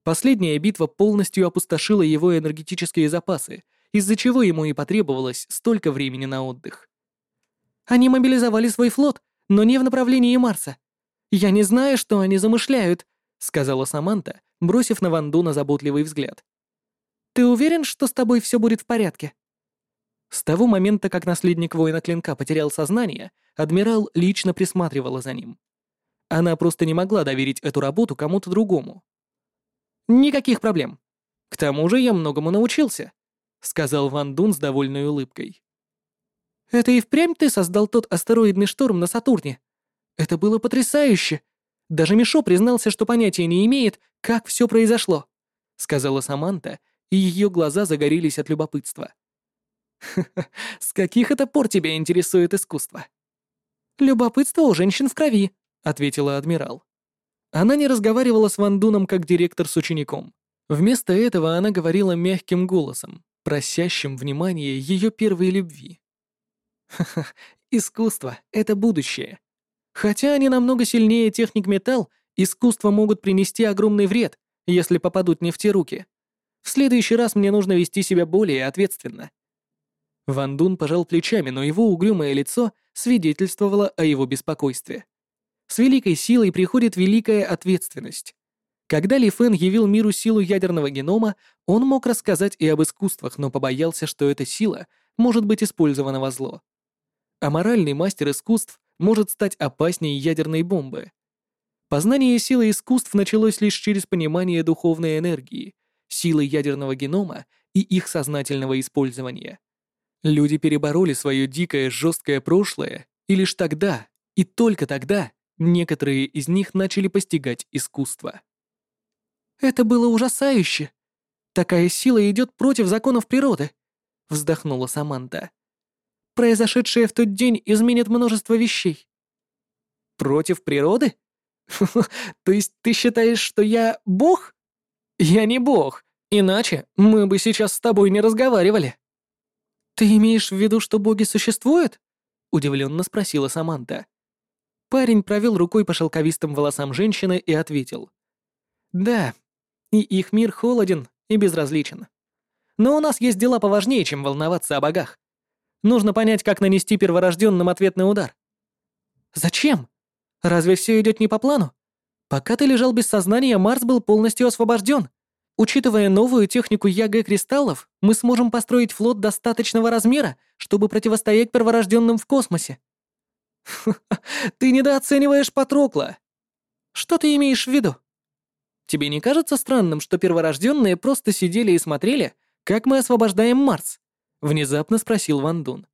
Последняя битва полностью опустошила его энергетические запасы, из-за чего ему и потребовалось столько времени на отдых. «Они мобилизовали свой флот, но не в направлении Марса. Я не знаю, что они замышляют», — сказала Саманта, бросив на Вандона заботливый взгляд. Ты уверен, что с тобой все будет в порядке?» С того момента, как наследник воина клинка потерял сознание, адмирал лично присматривала за ним. Она просто не могла доверить эту работу кому-то другому. «Никаких проблем. К тому же я многому научился», — сказал Ван Дун с довольной улыбкой. «Это и впрямь ты создал тот астероидный шторм на Сатурне. Это было потрясающе. Даже Мишо признался, что понятия не имеет, как все произошло», — сказала Саманта, и ее глаза загорелись от любопытства. с каких это пор тебя интересует искусство?» «Любопытство у женщин в крови», — ответила адмирал. Она не разговаривала с Вандуном как директор с учеником. Вместо этого она говорила мягким голосом, просящим внимания ее первой любви. Искусство — это будущее. Хотя они намного сильнее техник металл, искусство могут принести огромный вред, если попадут не в те руки. В следующий раз мне нужно вести себя более ответственно». Ван Дун пожал плечами, но его угрюмое лицо свидетельствовало о его беспокойстве. С великой силой приходит великая ответственность. Когда Ли Фэн явил миру силу ядерного генома, он мог рассказать и об искусствах, но побоялся, что эта сила может быть использована во зло. А моральный мастер искусств может стать опаснее ядерной бомбы. Познание силы искусств началось лишь через понимание духовной энергии — силы ядерного генома и их сознательного использования. Люди перебороли свое дикое, жесткое прошлое, и лишь тогда, и только тогда, некоторые из них начали постигать искусство. «Это было ужасающе! Такая сила идет против законов природы!» — вздохнула Саманта. «Произошедшее в тот день изменит множество вещей». «Против природы? То есть ты считаешь, что я бог?» Я не бог, иначе мы бы сейчас с тобой не разговаривали. Ты имеешь в виду, что боги существуют? удивленно спросила Саманта. Парень провел рукой по шелковистым волосам женщины и ответил. «Да, и их мир холоден и безразличен. Но у нас есть дела поважнее, чем волноваться о богах. Нужно понять, как нанести перворожденным ответный удар». «Зачем? Разве все идет не по плану?» Пока ты лежал без сознания, Марс был полностью освобожден. Учитывая новую технику ЯГ кристаллов, мы сможем построить флот достаточного размера, чтобы противостоять перворожденным в космосе. Ты недооцениваешь Патрокла. Что ты имеешь в виду? Тебе не кажется странным, что перворожденные просто сидели и смотрели, как мы освобождаем Марс? Внезапно спросил Вандун.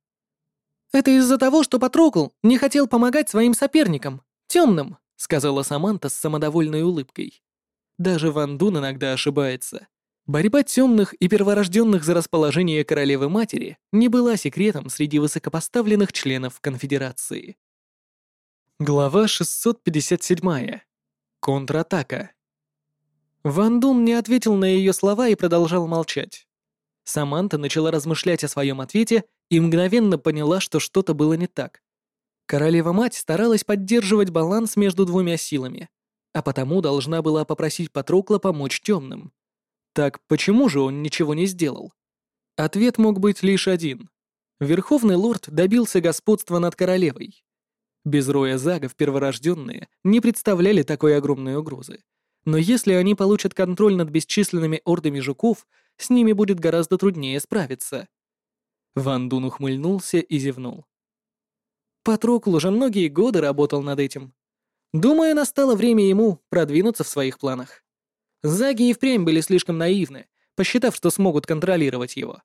Это из-за того, что Патрокл не хотел помогать своим соперникам, темным сказала Саманта с самодовольной улыбкой. Даже Ван Дун иногда ошибается. Борьба темных и перворожденных за расположение королевы-матери не была секретом среди высокопоставленных членов конфедерации. Глава 657. Контратака. Ван Дун не ответил на ее слова и продолжал молчать. Саманта начала размышлять о своем ответе и мгновенно поняла, что что-то было не так. Королева-мать старалась поддерживать баланс между двумя силами, а потому должна была попросить Патрокла помочь темным. Так почему же он ничего не сделал? Ответ мог быть лишь один. Верховный лорд добился господства над королевой. Без роя загов перворожденные не представляли такой огромной угрозы. Но если они получат контроль над бесчисленными ордами жуков, с ними будет гораздо труднее справиться. Ван Дун ухмыльнулся и зевнул. Патрокл уже многие годы работал над этим. Думаю, настало время ему продвинуться в своих планах. Заги и впрямь были слишком наивны, посчитав, что смогут контролировать его.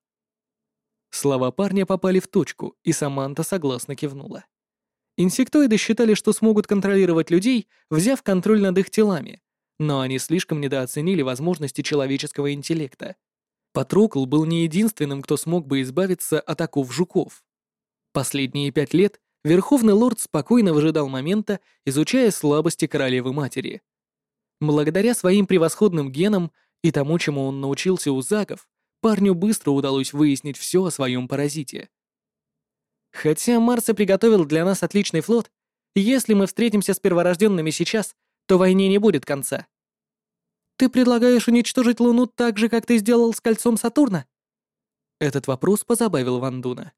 Слова парня попали в точку, и Саманта согласно кивнула. Инсектоиды считали, что смогут контролировать людей, взяв контроль над их телами, но они слишком недооценили возможности человеческого интеллекта. Патрокл был не единственным, кто смог бы избавиться от оков жуков. Последние пять лет Верховный лорд спокойно выжидал момента, изучая слабости королевы-матери. Благодаря своим превосходным генам и тому, чему он научился у Загов, парню быстро удалось выяснить все о своем паразите. Хотя Марса приготовил для нас отличный флот, если мы встретимся с перворожденными сейчас, то войне не будет конца. Ты предлагаешь уничтожить Луну так же, как ты сделал с кольцом Сатурна? Этот вопрос позабавил Вандуна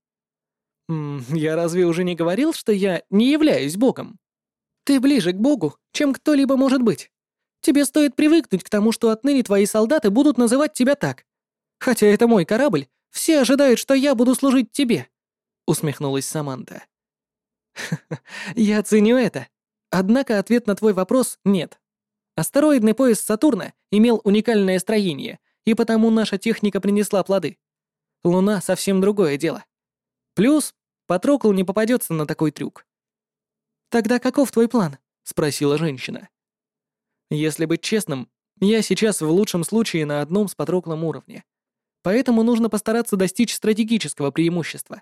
я разве уже не говорил, что я не являюсь богом? Ты ближе к богу, чем кто-либо может быть. Тебе стоит привыкнуть к тому, что отныне твои солдаты будут называть тебя так. Хотя это мой корабль, все ожидают, что я буду служить тебе», — усмехнулась Саманта. «Я ценю это. Однако ответ на твой вопрос — нет. Астероидный пояс Сатурна имел уникальное строение, и потому наша техника принесла плоды. Луна — совсем другое дело. Плюс Патрокл не попадется на такой трюк. «Тогда каков твой план?» — спросила женщина. «Если быть честным, я сейчас в лучшем случае на одном с Патроклом уровне. Поэтому нужно постараться достичь стратегического преимущества.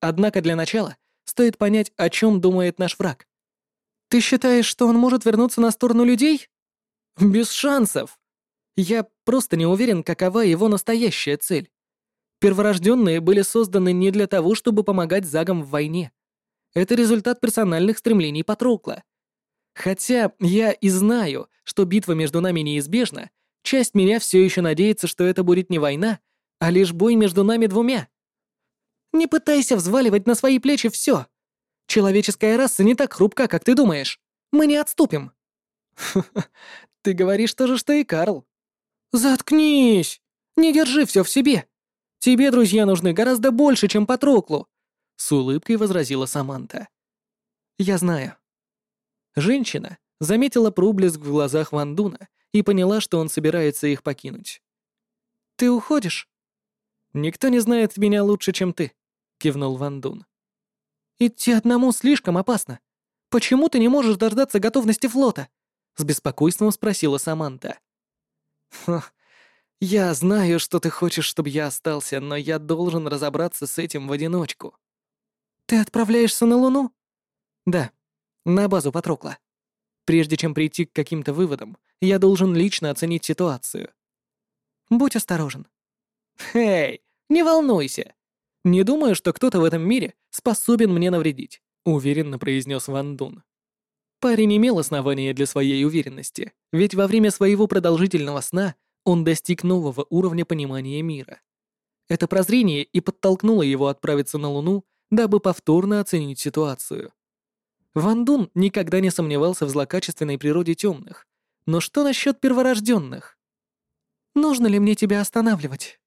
Однако для начала стоит понять, о чем думает наш враг. Ты считаешь, что он может вернуться на сторону людей? Без шансов. Я просто не уверен, какова его настоящая цель. Перворожденные были созданы не для того, чтобы помогать загам в войне. Это результат персональных стремлений Патрокла. Хотя я и знаю, что битва между нами неизбежна, часть меня все еще надеется, что это будет не война, а лишь бой между нами двумя. Не пытайся взваливать на свои плечи все. Человеческая раса не так хрупка, как ты думаешь. Мы не отступим. Ты говоришь то же, что и Карл. Заткнись! Не держи все в себе. Тебе друзья нужны гораздо больше, чем Патроклу!» С улыбкой возразила Саманта. «Я знаю». Женщина заметила проблеск в глазах Вандуна и поняла, что он собирается их покинуть. «Ты уходишь?» «Никто не знает меня лучше, чем ты», — кивнул Вандун. «Идти одному слишком опасно. Почему ты не можешь дождаться готовности флота?» — с беспокойством спросила Саманта. «Ха, «Я знаю, что ты хочешь, чтобы я остался, но я должен разобраться с этим в одиночку». «Ты отправляешься на Луну?» «Да, на базу Патрокла. Прежде чем прийти к каким-то выводам, я должен лично оценить ситуацию». «Будь осторожен». «Эй, не волнуйся. Не думаю, что кто-то в этом мире способен мне навредить», — уверенно произнес Ван Дун. Парень имел основания для своей уверенности, ведь во время своего продолжительного сна он достиг нового уровня понимания мира. Это прозрение и подтолкнуло его отправиться на Луну, дабы повторно оценить ситуацию. Ван Дун никогда не сомневался в злокачественной природе темных. Но что насчет перворожденных? Нужно ли мне тебя останавливать?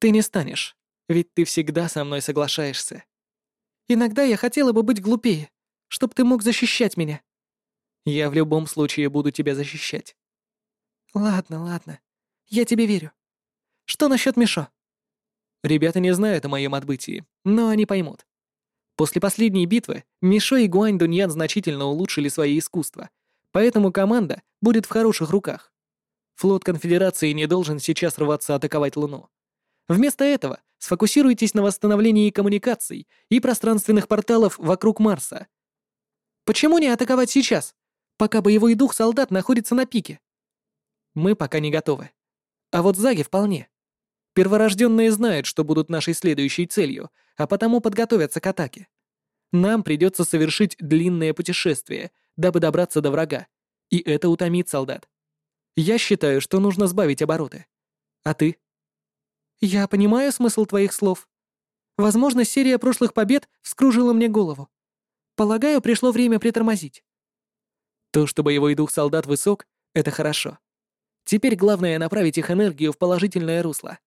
Ты не станешь, ведь ты всегда со мной соглашаешься. Иногда я хотела бы быть глупее, чтобы ты мог защищать меня. Я в любом случае буду тебя защищать. Ладно, ладно. Я тебе верю. Что насчет Мишо? Ребята не знают о моем отбытии, но они поймут. После последней битвы Мишо и Гуань Дуньян значительно улучшили свои искусства, поэтому команда будет в хороших руках. Флот Конфедерации не должен сейчас рваться атаковать Луну. Вместо этого сфокусируйтесь на восстановлении коммуникаций и пространственных порталов вокруг Марса. Почему не атаковать сейчас, пока боевой дух солдат находится на пике? Мы пока не готовы. А вот заги вполне. Перворожденные знают, что будут нашей следующей целью, а потому подготовятся к атаке. Нам придется совершить длинное путешествие, дабы добраться до врага. И это утомит солдат. Я считаю, что нужно сбавить обороты. А ты? Я понимаю смысл твоих слов. Возможно, серия прошлых побед вскружила мне голову. Полагаю, пришло время притормозить. То, что боевой дух солдат высок, это хорошо. Теперь главное направить их энергию в положительное русло.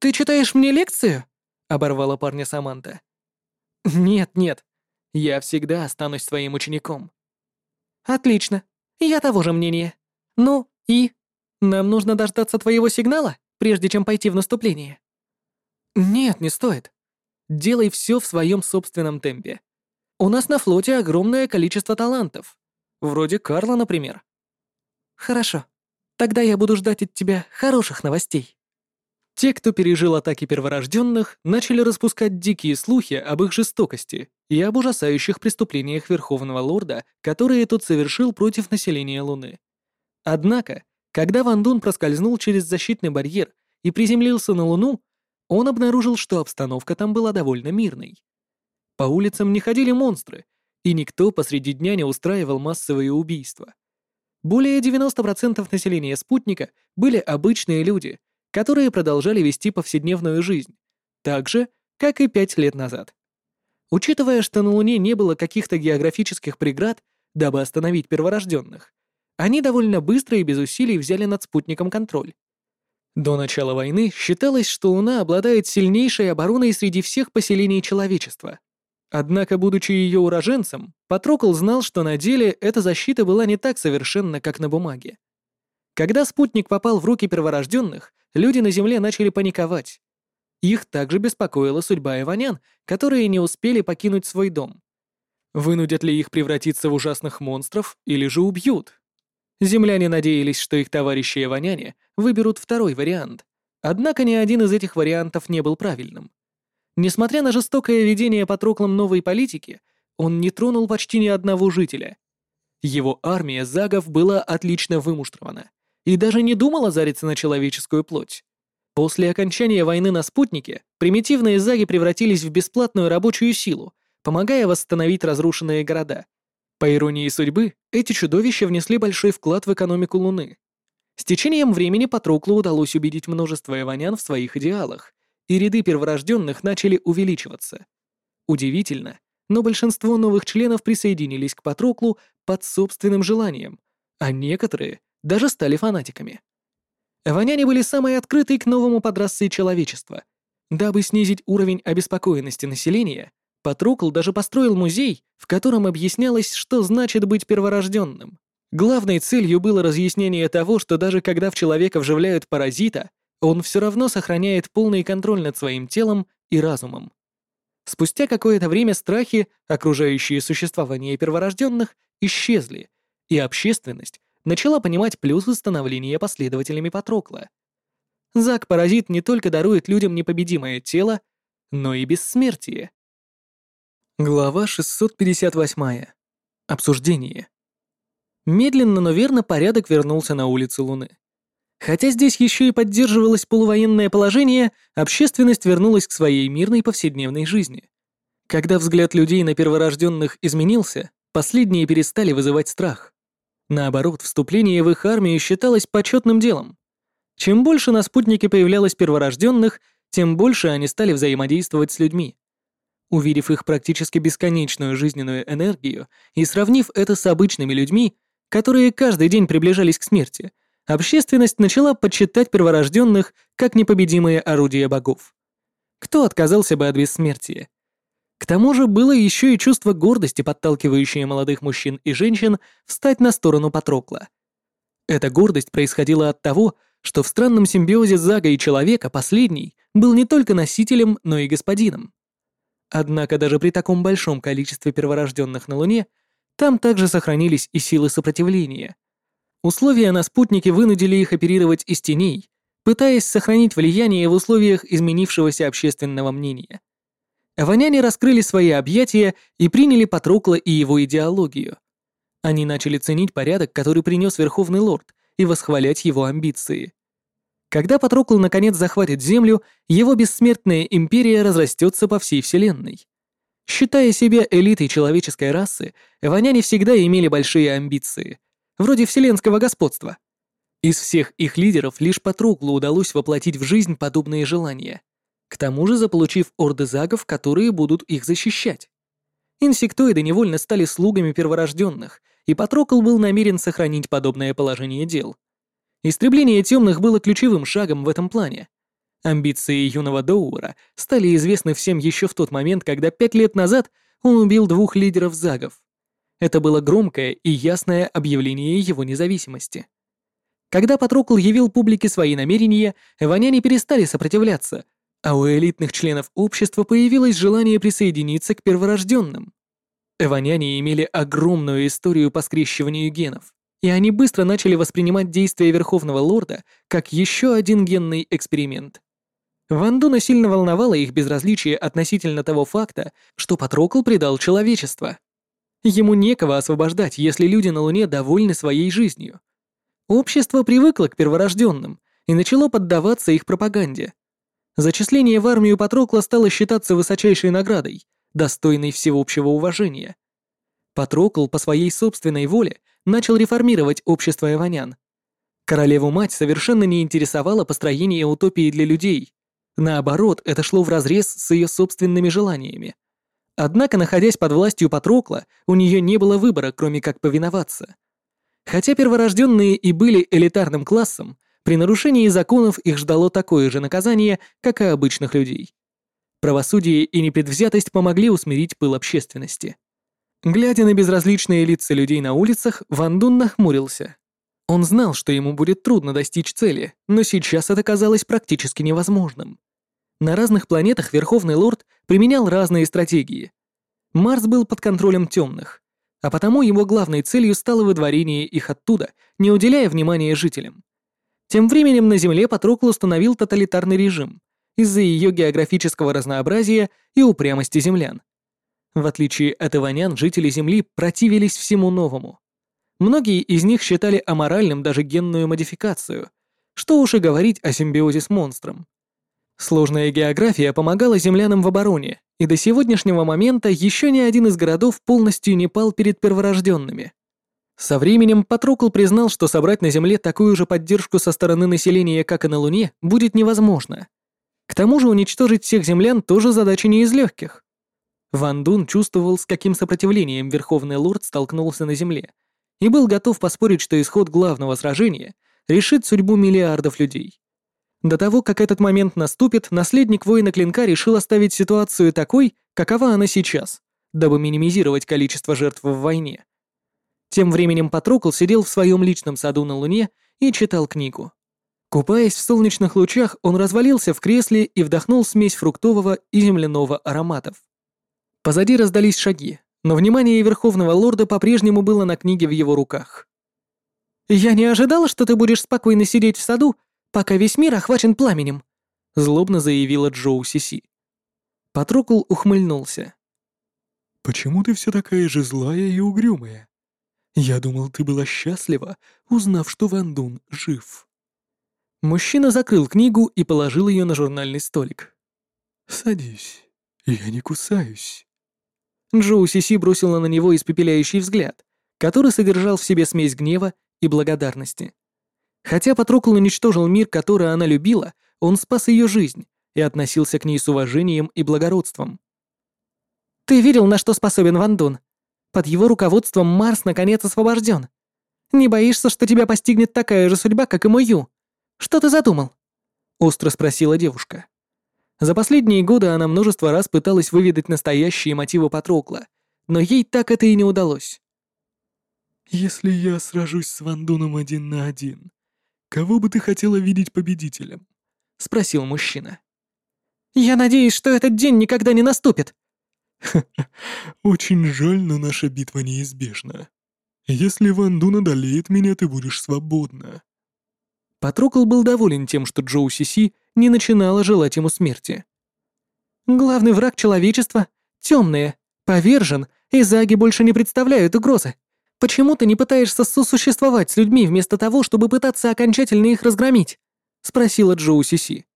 «Ты читаешь мне лекцию?» — оборвала парня Саманта. «Нет, нет. Я всегда останусь твоим учеником». «Отлично. Я того же мнения. Ну и? Нам нужно дождаться твоего сигнала, прежде чем пойти в наступление». «Нет, не стоит. Делай все в своем собственном темпе. У нас на флоте огромное количество талантов. Вроде Карла, например». «Хорошо», Тогда я буду ждать от тебя хороших новостей». Те, кто пережил атаки перворожденных, начали распускать дикие слухи об их жестокости и об ужасающих преступлениях Верховного Лорда, которые тот совершил против населения Луны. Однако, когда Ван Дун проскользнул через защитный барьер и приземлился на Луну, он обнаружил, что обстановка там была довольно мирной. По улицам не ходили монстры, и никто посреди дня не устраивал массовые убийства. Более 90% населения спутника были обычные люди, которые продолжали вести повседневную жизнь, так же, как и 5 лет назад. Учитывая, что на Луне не было каких-то географических преград, дабы остановить перворожденных, они довольно быстро и без усилий взяли над спутником контроль. До начала войны считалось, что Луна обладает сильнейшей обороной среди всех поселений человечества. Однако, будучи ее уроженцем, Патрокл знал, что на деле эта защита была не так совершенна, как на бумаге. Когда спутник попал в руки перворожденных, люди на Земле начали паниковать. Их также беспокоила судьба иванян, которые не успели покинуть свой дом. Вынудят ли их превратиться в ужасных монстров или же убьют? Земляне надеялись, что их товарищи иваняне выберут второй вариант. Однако ни один из этих вариантов не был правильным. Несмотря на жестокое ведение Патроклом новой политики, он не тронул почти ни одного жителя. Его армия загов была отлично вымуштрована и даже не думала зариться на человеческую плоть. После окончания войны на спутнике примитивные заги превратились в бесплатную рабочую силу, помогая восстановить разрушенные города. По иронии судьбы, эти чудовища внесли большой вклад в экономику Луны. С течением времени Патруклу удалось убедить множество иванян в своих идеалах, и ряды перворожденных начали увеличиваться. Удивительно, но большинство новых членов присоединились к Патроклу под собственным желанием, а некоторые даже стали фанатиками. Воняне были самой открытой к новому подрассе человечества. Дабы снизить уровень обеспокоенности населения, Патрукл даже построил музей, в котором объяснялось, что значит быть перворожденным. Главной целью было разъяснение того, что даже когда в человека вживляют паразита, он все равно сохраняет полный контроль над своим телом и разумом. Спустя какое-то время страхи, окружающие существование перворожденных, исчезли, и общественность начала понимать плюсы становления последователями Патрокла. Зак-паразит не только дарует людям непобедимое тело, но и бессмертие. Глава 658. Обсуждение. Медленно, но верно порядок вернулся на улицы Луны. Хотя здесь еще и поддерживалось полувоенное положение, общественность вернулась к своей мирной повседневной жизни. Когда взгляд людей на перворожденных изменился, последние перестали вызывать страх. Наоборот, вступление в их армию считалось почетным делом. Чем больше на спутнике появлялось перворожденных, тем больше они стали взаимодействовать с людьми. увидев их практически бесконечную жизненную энергию и сравнив это с обычными людьми, которые каждый день приближались к смерти – общественность начала почитать перворожденных как непобедимые орудия богов. Кто отказался бы от бессмертия? К тому же было еще и чувство гордости, подталкивающее молодых мужчин и женщин встать на сторону Патрокла. Эта гордость происходила от того, что в странном симбиозе Зага и человека последний был не только носителем, но и господином. Однако даже при таком большом количестве перворожденных на Луне, там также сохранились и силы сопротивления — Условия на спутнике вынудили их оперировать из теней, пытаясь сохранить влияние в условиях изменившегося общественного мнения. Воняне раскрыли свои объятия и приняли Патрокла и его идеологию. Они начали ценить порядок, который принес Верховный Лорд, и восхвалять его амбиции. Когда Патрокл наконец захватит Землю, его бессмертная империя разрастется по всей Вселенной. Считая себя элитой человеческой расы, воняне всегда имели большие амбиции – вроде вселенского господства. Из всех их лидеров лишь Патруклу удалось воплотить в жизнь подобные желания, к тому же заполучив орды загов, которые будут их защищать. Инсектоиды невольно стали слугами перворожденных, и Патрокл был намерен сохранить подобное положение дел. Истребление темных было ключевым шагом в этом плане. Амбиции юного Доуэра стали известны всем еще в тот момент, когда пять лет назад он убил двух лидеров загов это было громкое и ясное объявление его независимости. Когда Патрокл явил публике свои намерения, эваняне перестали сопротивляться, а у элитных членов общества появилось желание присоединиться к перворожденным. Эваняне имели огромную историю по скрещиванию генов, и они быстро начали воспринимать действия Верховного Лорда как еще один генный эксперимент. Вандуна сильно волновало их безразличие относительно того факта, что Патрокл предал человечество. Ему некого освобождать, если люди на Луне довольны своей жизнью. Общество привыкло к перворожденным и начало поддаваться их пропаганде. Зачисление в армию Патрокла стало считаться высочайшей наградой, достойной всеобщего уважения. Патрокл по своей собственной воле начал реформировать общество Иванян. Королеву-мать совершенно не интересовало построение утопии для людей. Наоборот, это шло вразрез с ее собственными желаниями – Однако, находясь под властью Патрокла, у нее не было выбора, кроме как повиноваться. Хотя перворожденные и были элитарным классом, при нарушении законов их ждало такое же наказание, как и обычных людей. Правосудие и непредвзятость помогли усмирить пыл общественности. Глядя на безразличные лица людей на улицах, Ван Дун нахмурился. Он знал, что ему будет трудно достичь цели, но сейчас это казалось практически невозможным. На разных планетах Верховный Лорд применял разные стратегии. Марс был под контролем темных, а потому его главной целью стало выдворение их оттуда, не уделяя внимания жителям. Тем временем на Земле Патрокл установил тоталитарный режим из-за ее географического разнообразия и упрямости землян. В отличие от иванян, жители Земли противились всему новому. Многие из них считали аморальным даже генную модификацию, что уж и говорить о симбиозе с монстром. Сложная география помогала землянам в обороне, и до сегодняшнего момента еще ни один из городов полностью не пал перед перворожденными. Со временем Патрокл признал, что собрать на Земле такую же поддержку со стороны населения, как и на Луне, будет невозможно. К тому же уничтожить всех землян тоже задача не из легких. Ван Дун чувствовал, с каким сопротивлением Верховный Лорд столкнулся на Земле, и был готов поспорить, что исход главного сражения решит судьбу миллиардов людей. До того, как этот момент наступит, наследник воина клинка решил оставить ситуацию такой, какова она сейчас, дабы минимизировать количество жертв в войне. Тем временем Патрукл сидел в своем личном саду на Луне и читал книгу. Купаясь в солнечных лучах, он развалился в кресле и вдохнул смесь фруктового и земляного ароматов. Позади раздались шаги, но внимание Верховного Лорда по-прежнему было на книге в его руках. «Я не ожидала, что ты будешь спокойно сидеть в саду пока весь мир охвачен пламенем», — злобно заявила Джоу Сиси. Патрокл ухмыльнулся. «Почему ты все такая же злая и угрюмая? Я думал, ты была счастлива, узнав, что Ван Дун жив». Мужчина закрыл книгу и положил ее на журнальный столик. «Садись, я не кусаюсь». Джоу Сиси бросила на него испепеляющий взгляд, который содержал в себе смесь гнева и благодарности. Хотя Патрокл уничтожил мир, который она любила, он спас ее жизнь и относился к ней с уважением и благородством. «Ты верил, на что способен Вандун? Под его руководством Марс наконец освобожден. Не боишься, что тебя постигнет такая же судьба, как и мою? Что ты задумал?» Остро спросила девушка. За последние годы она множество раз пыталась выведать настоящие мотивы Патрокла, но ей так это и не удалось. «Если я сражусь с Вандуном один на один, «Кого бы ты хотела видеть победителем?» — спросил мужчина. «Я надеюсь, что этот день никогда не наступит!» Очень жаль, но наша битва неизбежна. Если Ван Дун одолеет меня, ты будешь свободна». Патрукл был доволен тем, что Джоу Сиси не начинала желать ему смерти. «Главный враг человечества — темные, повержен, и заги больше не представляют угрозы. Почему ты не пытаешься сосуществовать с людьми вместо того, чтобы пытаться окончательно их разгромить?» — спросила Джоу Сиси.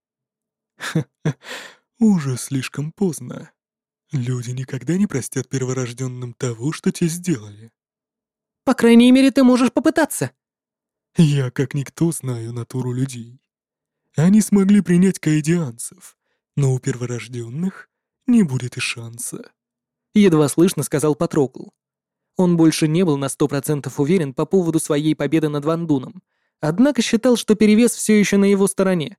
Уже слишком поздно. Люди никогда не простят перворожденным того, что те сделали». «По крайней мере, ты можешь попытаться». «Я, как никто, знаю натуру людей. Они смогли принять каэдианцев, но у перворожденных не будет и шанса». Едва слышно сказал Патрокл. Он больше не был на 100% уверен по поводу своей победы над Вандуном, однако считал, что перевес все еще на его стороне.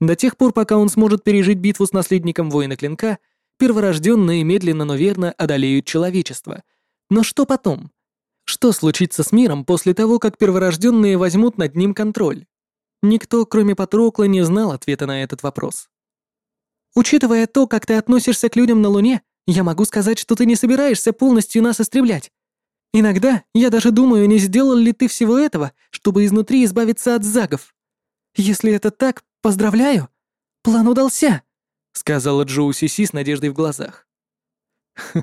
До тех пор, пока он сможет пережить битву с наследником воина Клинка, перворожденные медленно, но верно одолеют человечество. Но что потом? Что случится с миром после того, как перворожденные возьмут над ним контроль? Никто, кроме Патрокла, не знал ответа на этот вопрос. Учитывая то, как ты относишься к людям на Луне, я могу сказать, что ты не собираешься полностью нас истреблять. Иногда я даже думаю, не сделал ли ты всего этого, чтобы изнутри избавиться от загов. Если это так, поздравляю. План удался, сказала Джоу Сиси с надеждой в глазах.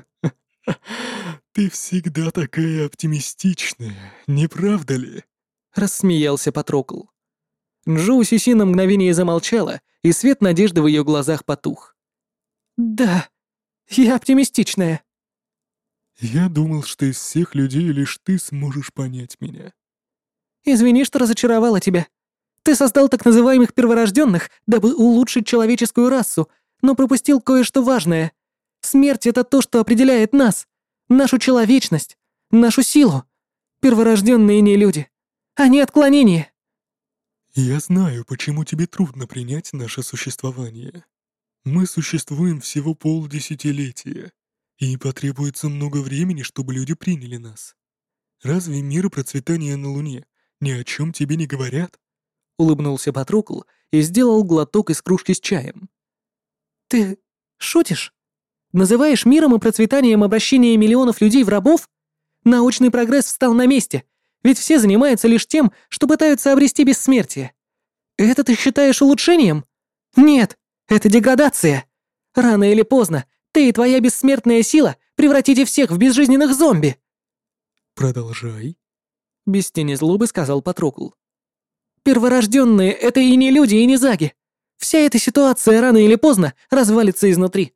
Ты всегда такая оптимистичная, не правда ли? рассмеялся Патрокл. Джоу Сиси на мгновение замолчала, и свет надежды в ее глазах потух. Да, я оптимистичная. «Я думал, что из всех людей лишь ты сможешь понять меня». «Извини, что разочаровала тебя. Ты создал так называемых перворожденных, дабы улучшить человеческую расу, но пропустил кое-что важное. Смерть — это то, что определяет нас, нашу человечность, нашу силу. Перворожденные не люди. Они отклонения». «Я знаю, почему тебе трудно принять наше существование. Мы существуем всего полдесятилетия» И потребуется много времени, чтобы люди приняли нас. Разве мир и процветание на Луне ни о чем тебе не говорят?» Улыбнулся Патрукл и сделал глоток из кружки с чаем. «Ты шутишь? Называешь миром и процветанием обращение миллионов людей в рабов? Научный прогресс встал на месте, ведь все занимаются лишь тем, что пытаются обрести бессмертие. Это ты считаешь улучшением? Нет, это деградация. Рано или поздно ты и твоя бессмертная сила превратите всех в безжизненных зомби!» «Продолжай», — без тени злобы сказал Патрокл. «Перворожденные — это и не люди, и не заги. Вся эта ситуация рано или поздно развалится изнутри.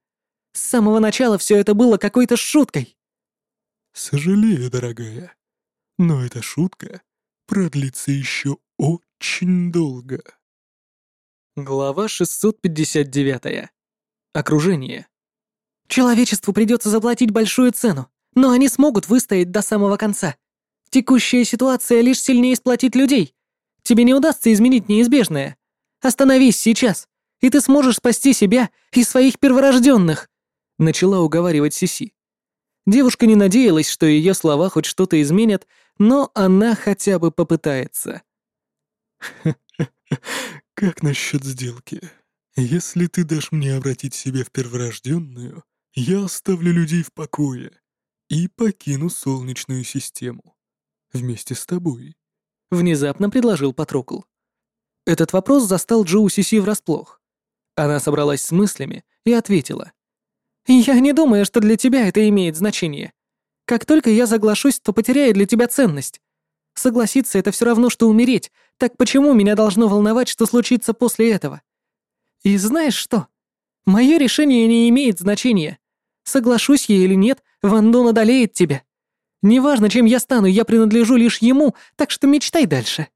С самого начала все это было какой-то шуткой». «Сожалею, дорогая, но эта шутка продлится еще очень долго». Глава 659. Окружение. Человечеству придется заплатить большую цену, но они смогут выстоять до самого конца. Текущая ситуация лишь сильнее сплотит людей. Тебе не удастся изменить неизбежное. Остановись сейчас, и ты сможешь спасти себя и своих перворожденных», — начала уговаривать Сиси. Девушка не надеялась, что ее слова хоть что-то изменят, но она хотя бы попытается. «Как насчет сделки? Если ты дашь мне обратить себя в перворожденную, я оставлю людей в покое и покину Солнечную систему. Вместе с тобой», — внезапно предложил Патрокл. Этот вопрос застал Джоу Сиси врасплох. Она собралась с мыслями и ответила. «Я не думаю, что для тебя это имеет значение. Как только я соглашусь, то потеряю для тебя ценность. Согласиться — это все равно, что умереть, так почему меня должно волновать, что случится после этого? И знаешь что? Мое решение не имеет значения. Соглашусь я или нет, Вандон одолеет тебя. Неважно, чем я стану, я принадлежу лишь ему, так что мечтай дальше.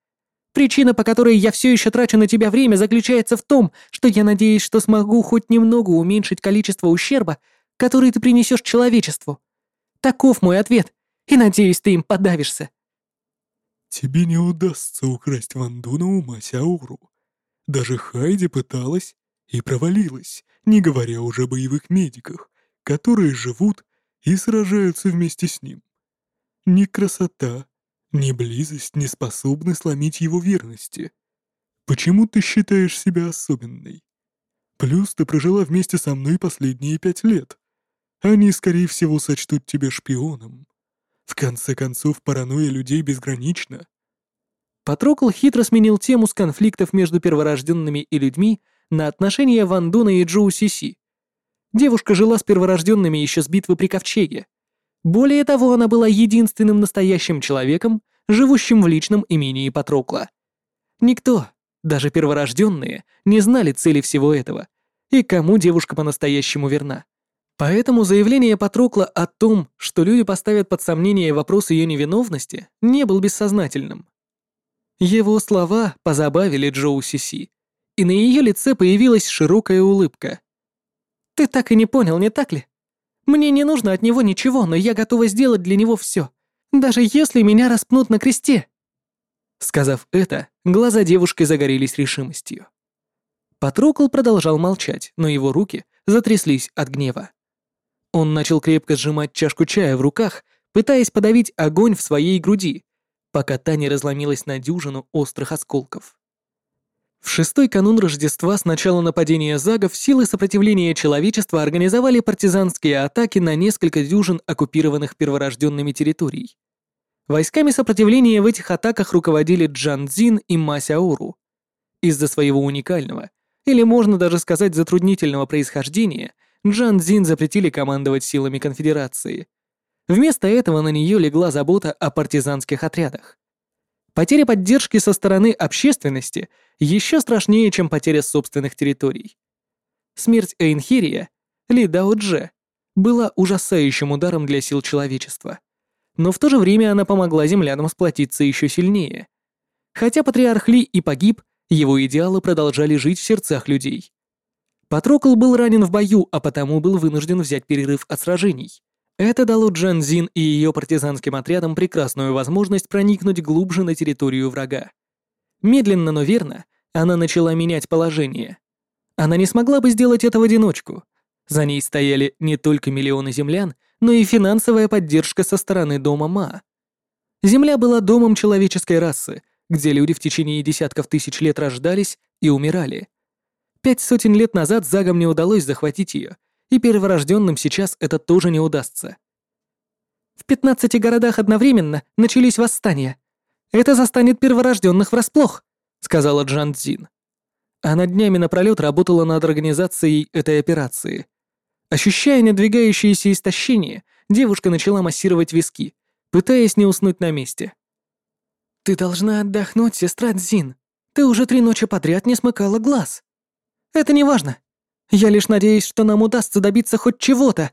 Причина, по которой я все еще трачу на тебя время, заключается в том, что я надеюсь, что смогу хоть немного уменьшить количество ущерба, который ты принесешь человечеству. Таков мой ответ, и надеюсь, ты им подавишься. Тебе не удастся украсть Вандуна у Масяуру. Даже Хайди пыталась и провалилась, не говоря уже о боевых медиках, которые живут и сражаются вместе с ним. Ни красота, ни близость не способны сломить его верности. Почему ты считаешь себя особенной? Плюс ты прожила вместе со мной последние пять лет. Они, скорее всего, сочтут тебя шпионом. В конце концов, паранойя людей безгранична. Патрокл хитро сменил тему с конфликтов между перворожденными и людьми на отношения Ван Дуна и Джоу Сиси, Девушка жила с перворожденными еще с битвы при Ковчеге. Более того, она была единственным настоящим человеком, живущим в личном имении Патрокла. Никто, даже перворожденные, не знали цели всего этого и кому девушка по-настоящему верна. Поэтому заявление Патрокла о том, что люди поставят под сомнение вопрос ее невиновности, не был бессознательным. Его слова позабавили Джоу Сиси, и на ее лице появилась широкая улыбка – ты так и не понял, не так ли? Мне не нужно от него ничего, но я готова сделать для него все, даже если меня распнут на кресте». Сказав это, глаза девушки загорелись решимостью. Патрокл продолжал молчать, но его руки затряслись от гнева. Он начал крепко сжимать чашку чая в руках, пытаясь подавить огонь в своей груди, пока та не разломилась на дюжину острых осколков. В шестой канун Рождества с начала нападения загов силы сопротивления человечества организовали партизанские атаки на несколько дюжин оккупированных перворожденными территорий. Войсками сопротивления в этих атаках руководили Джан Цзин и Масяуру. Из-за своего уникального, или можно даже сказать затруднительного происхождения, Джан Цзин запретили командовать силами конфедерации. Вместо этого на нее легла забота о партизанских отрядах. Потеря поддержки со стороны общественности еще страшнее, чем потеря собственных территорий. Смерть Эйнхирия, Ли Дао Дже, была ужасающим ударом для сил человечества. Но в то же время она помогла землянам сплотиться еще сильнее. Хотя патриарх Ли и погиб, его идеалы продолжали жить в сердцах людей. Патрокл был ранен в бою, а потому был вынужден взять перерыв от сражений. Это дало Джан Зин и ее партизанским отрядам прекрасную возможность проникнуть глубже на территорию врага. Медленно, но верно, она начала менять положение. Она не смогла бы сделать это в одиночку. За ней стояли не только миллионы землян, но и финансовая поддержка со стороны дома Ма. Земля была домом человеческой расы, где люди в течение десятков тысяч лет рождались и умирали. Пять сотен лет назад Загам не удалось захватить ее — и перворожденным сейчас это тоже не удастся. В 15 городах одновременно начались восстания. Это застанет перворожденных врасплох, сказала Джан Цзин. Она днями напролет работала над организацией этой операции. Ощущая надвигающееся истощение, девушка начала массировать виски, пытаясь не уснуть на месте. «Ты должна отдохнуть, сестра Дзин. Ты уже три ночи подряд не смыкала глаз. Это не важно. Я лишь надеюсь, что нам удастся добиться хоть чего-то.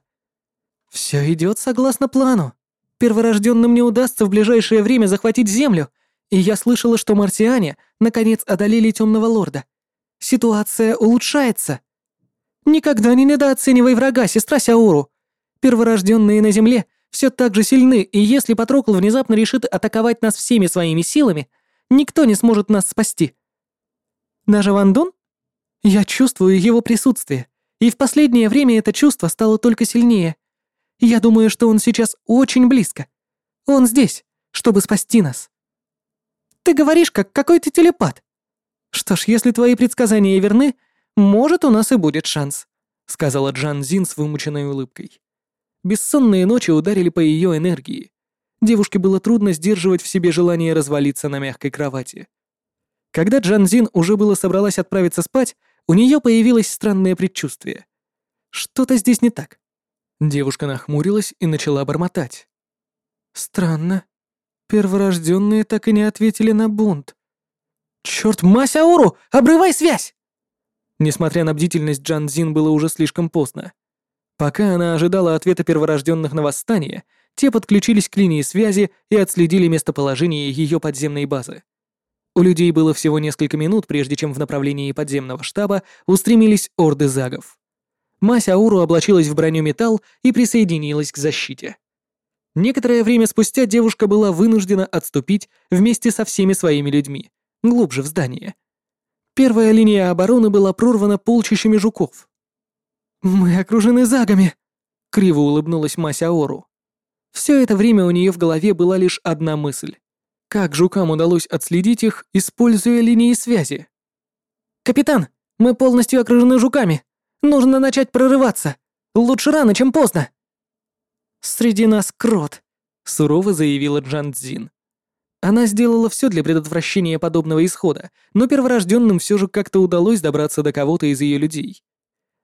Все идет согласно плану. Перворожденным не удастся в ближайшее время захватить Землю, и я слышала, что марсиане наконец одолели Темного Лорда. Ситуация улучшается. Никогда не недооценивай врага, сестра Сяуру. Перворожденные на Земле все так же сильны, и если Патрокл внезапно решит атаковать нас всеми своими силами, никто не сможет нас спасти. Наш Вандон я чувствую его присутствие, и в последнее время это чувство стало только сильнее. Я думаю, что он сейчас очень близко. Он здесь, чтобы спасти нас. Ты говоришь, как какой-то телепат. Что ж, если твои предсказания верны, может, у нас и будет шанс, сказала Джан Зин с вымученной улыбкой. Бессонные ночи ударили по ее энергии. Девушке было трудно сдерживать в себе желание развалиться на мягкой кровати. Когда Джан Зин уже было собралась отправиться спать, у нее появилось странное предчувствие. Что-то здесь не так. Девушка нахмурилась и начала бормотать. Странно. Перворожденные так и не ответили на бунт. Черт, Масяуру, обрывай связь! Несмотря на бдительность Джан Зин было уже слишком поздно. Пока она ожидала ответа перворожденных на восстание, те подключились к линии связи и отследили местоположение ее подземной базы. У людей было всего несколько минут, прежде чем в направлении подземного штаба устремились орды загов. Мась Ауру облачилась в броню металл и присоединилась к защите. Некоторое время спустя девушка была вынуждена отступить вместе со всеми своими людьми, глубже в здание. Первая линия обороны была прорвана полчищами жуков. «Мы окружены загами!» — криво улыбнулась Мася Ору. Все это время у нее в голове была лишь одна мысль как жукам удалось отследить их, используя линии связи? «Капитан, мы полностью окружены жуками. Нужно начать прорываться. Лучше рано, чем поздно». «Среди нас крот», — сурово заявила Джан Цзин. Она сделала все для предотвращения подобного исхода, но перворожденным все же как-то удалось добраться до кого-то из ее людей.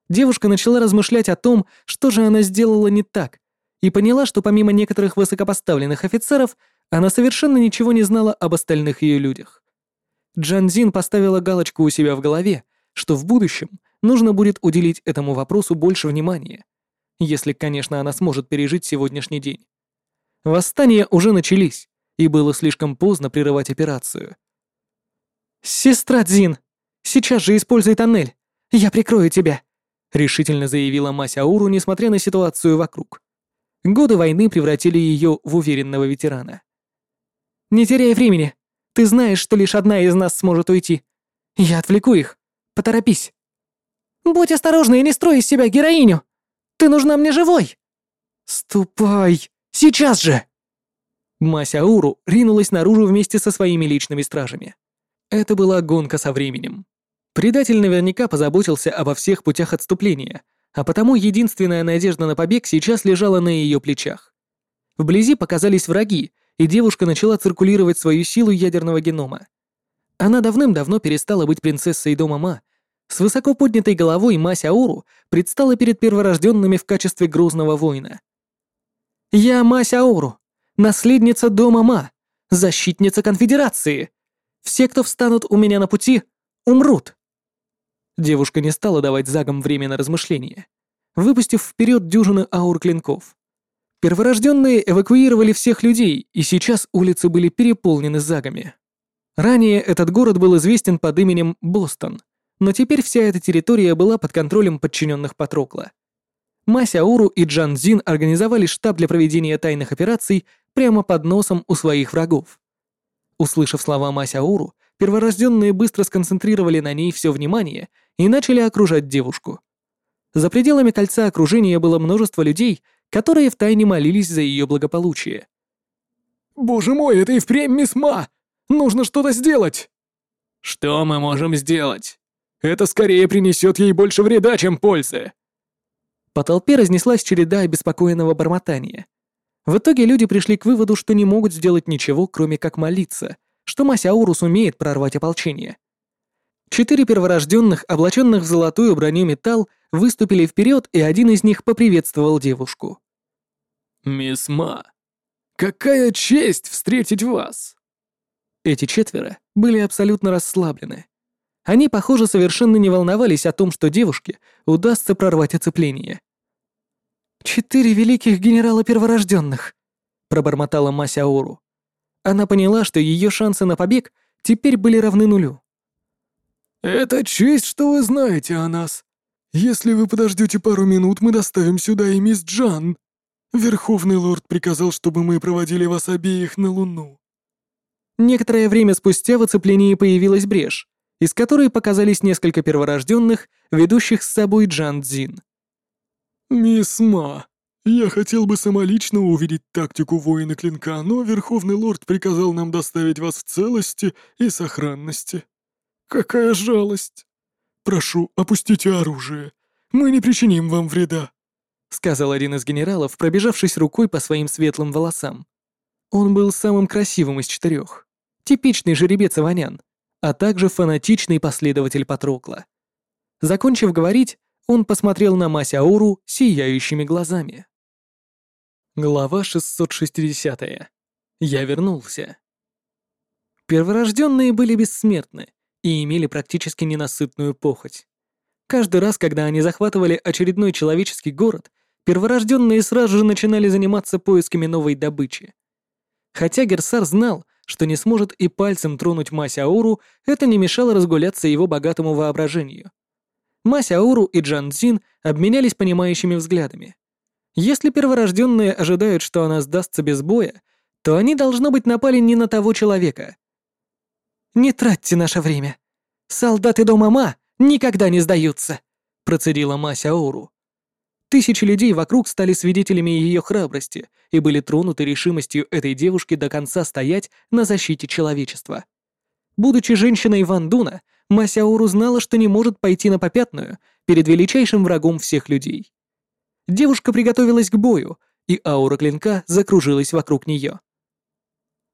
Девушка начала размышлять о том, что же она сделала не так, и поняла, что помимо некоторых высокопоставленных офицеров, она совершенно ничего не знала об остальных ее людях. Джан Зин поставила галочку у себя в голове, что в будущем нужно будет уделить этому вопросу больше внимания, если, конечно, она сможет пережить сегодняшний день. Восстания уже начались, и было слишком поздно прерывать операцию. «Сестра Дзин, сейчас же используй тоннель, я прикрою тебя», решительно заявила Мася Ауру, несмотря на ситуацию вокруг. Годы войны превратили ее в уверенного ветерана. Не теряй времени. Ты знаешь, что лишь одна из нас сможет уйти. Я отвлеку их. Поторопись. Будь осторожна и не строй из себя героиню. Ты нужна мне живой. Ступай. Сейчас же. Мася Уру ринулась наружу вместе со своими личными стражами. Это была гонка со временем. Предатель наверняка позаботился обо всех путях отступления, а потому единственная надежда на побег сейчас лежала на ее плечах. Вблизи показались враги, и девушка начала циркулировать свою силу ядерного генома. Она давным-давно перестала быть принцессой дома Ма. С высоко поднятой головой Ма Сяору предстала перед перворожденными в качестве грозного воина. «Я Ма Сяору, наследница дома Ма, защитница конфедерации. Все, кто встанут у меня на пути, умрут». Девушка не стала давать загам время на размышления, выпустив вперед дюжину аур клинков. Перворожденные эвакуировали всех людей, и сейчас улицы были переполнены загами. Ранее этот город был известен под именем Бостон, но теперь вся эта территория была под контролем подчиненных Патрокла. Масяуру и Джан Зин организовали штаб для проведения тайных операций прямо под носом у своих врагов. Услышав слова Масяуру, перворожденные быстро сконцентрировали на ней все внимание и начали окружать девушку. За пределами кольца окружения было множество людей, которые втайне молились за ее благополучие. «Боже мой, это и впрямь мисма! Нужно что-то сделать!» «Что мы можем сделать? Это скорее принесет ей больше вреда, чем пользы!» По толпе разнеслась череда обеспокоенного бормотания. В итоге люди пришли к выводу, что не могут сделать ничего, кроме как молиться, что Масяурус умеет прорвать ополчение. Четыре перворожденных, облаченных в золотую броню металл, выступили вперед, и один из них поприветствовал девушку. «Мисс Ма, какая честь встретить вас!» Эти четверо были абсолютно расслаблены. Они, похоже, совершенно не волновались о том, что девушке удастся прорвать оцепление. «Четыре великих генерала перворожденных», — пробормотала Мася Ору. Она поняла, что ее шансы на побег теперь были равны нулю. «Это честь, что вы знаете о нас. Если вы подождете пару минут, мы доставим сюда и мисс Джан», Верховный лорд приказал, чтобы мы проводили вас обеих на Луну». Некоторое время спустя в оцеплении появилась брешь, из которой показались несколько перворожденных, ведущих с собой Джан Дзин. «Мисс Ма, я хотел бы самолично увидеть тактику воина клинка, но Верховный Лорд приказал нам доставить вас в целости и сохранности. Какая жалость! Прошу, опустите оружие. Мы не причиним вам вреда» сказал один из генералов, пробежавшись рукой по своим светлым волосам. Он был самым красивым из четырех. Типичный жеребец аванян, а также фанатичный последователь Патрокла. Закончив говорить, он посмотрел на Масяуру сияющими глазами. Глава 660. Я вернулся. Перворожденные были бессмертны и имели практически ненасытную похоть. Каждый раз, когда они захватывали очередной человеческий город, перворожденные сразу же начинали заниматься поисками новой добычи. Хотя Герсар знал, что не сможет и пальцем тронуть Масяуру, это не мешало разгуляться его богатому воображению. Масяуру и Джан Цзин обменялись понимающими взглядами. Если перворожденные ожидают, что она сдастся без боя, то они, должно быть, напали не на того человека. «Не тратьте наше время. Солдаты дома Ма никогда не сдаются», — процедила Масяуру. Тысячи людей вокруг стали свидетелями ее храбрости и были тронуты решимостью этой девушки до конца стоять на защите человечества. Будучи женщиной Ван Дуна, Масяуру знала, что не может пойти на попятную перед величайшим врагом всех людей. Девушка приготовилась к бою, и аура клинка закружилась вокруг нее.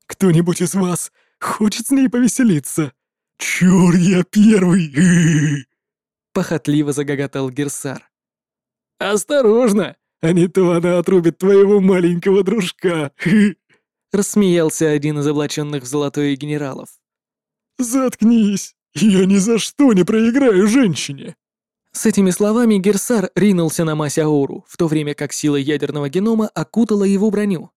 «Кто-нибудь из вас хочет с ней повеселиться? Чур, я первый!» Похотливо загоготал Герсар. «Осторожно, а не то она отрубит твоего маленького дружка!» Рассмеялся один из облаченных в золотое генералов. «Заткнись! Я ни за что не проиграю женщине!» С этими словами Герсар ринулся на Масяору, в то время как сила ядерного генома окутала его броню.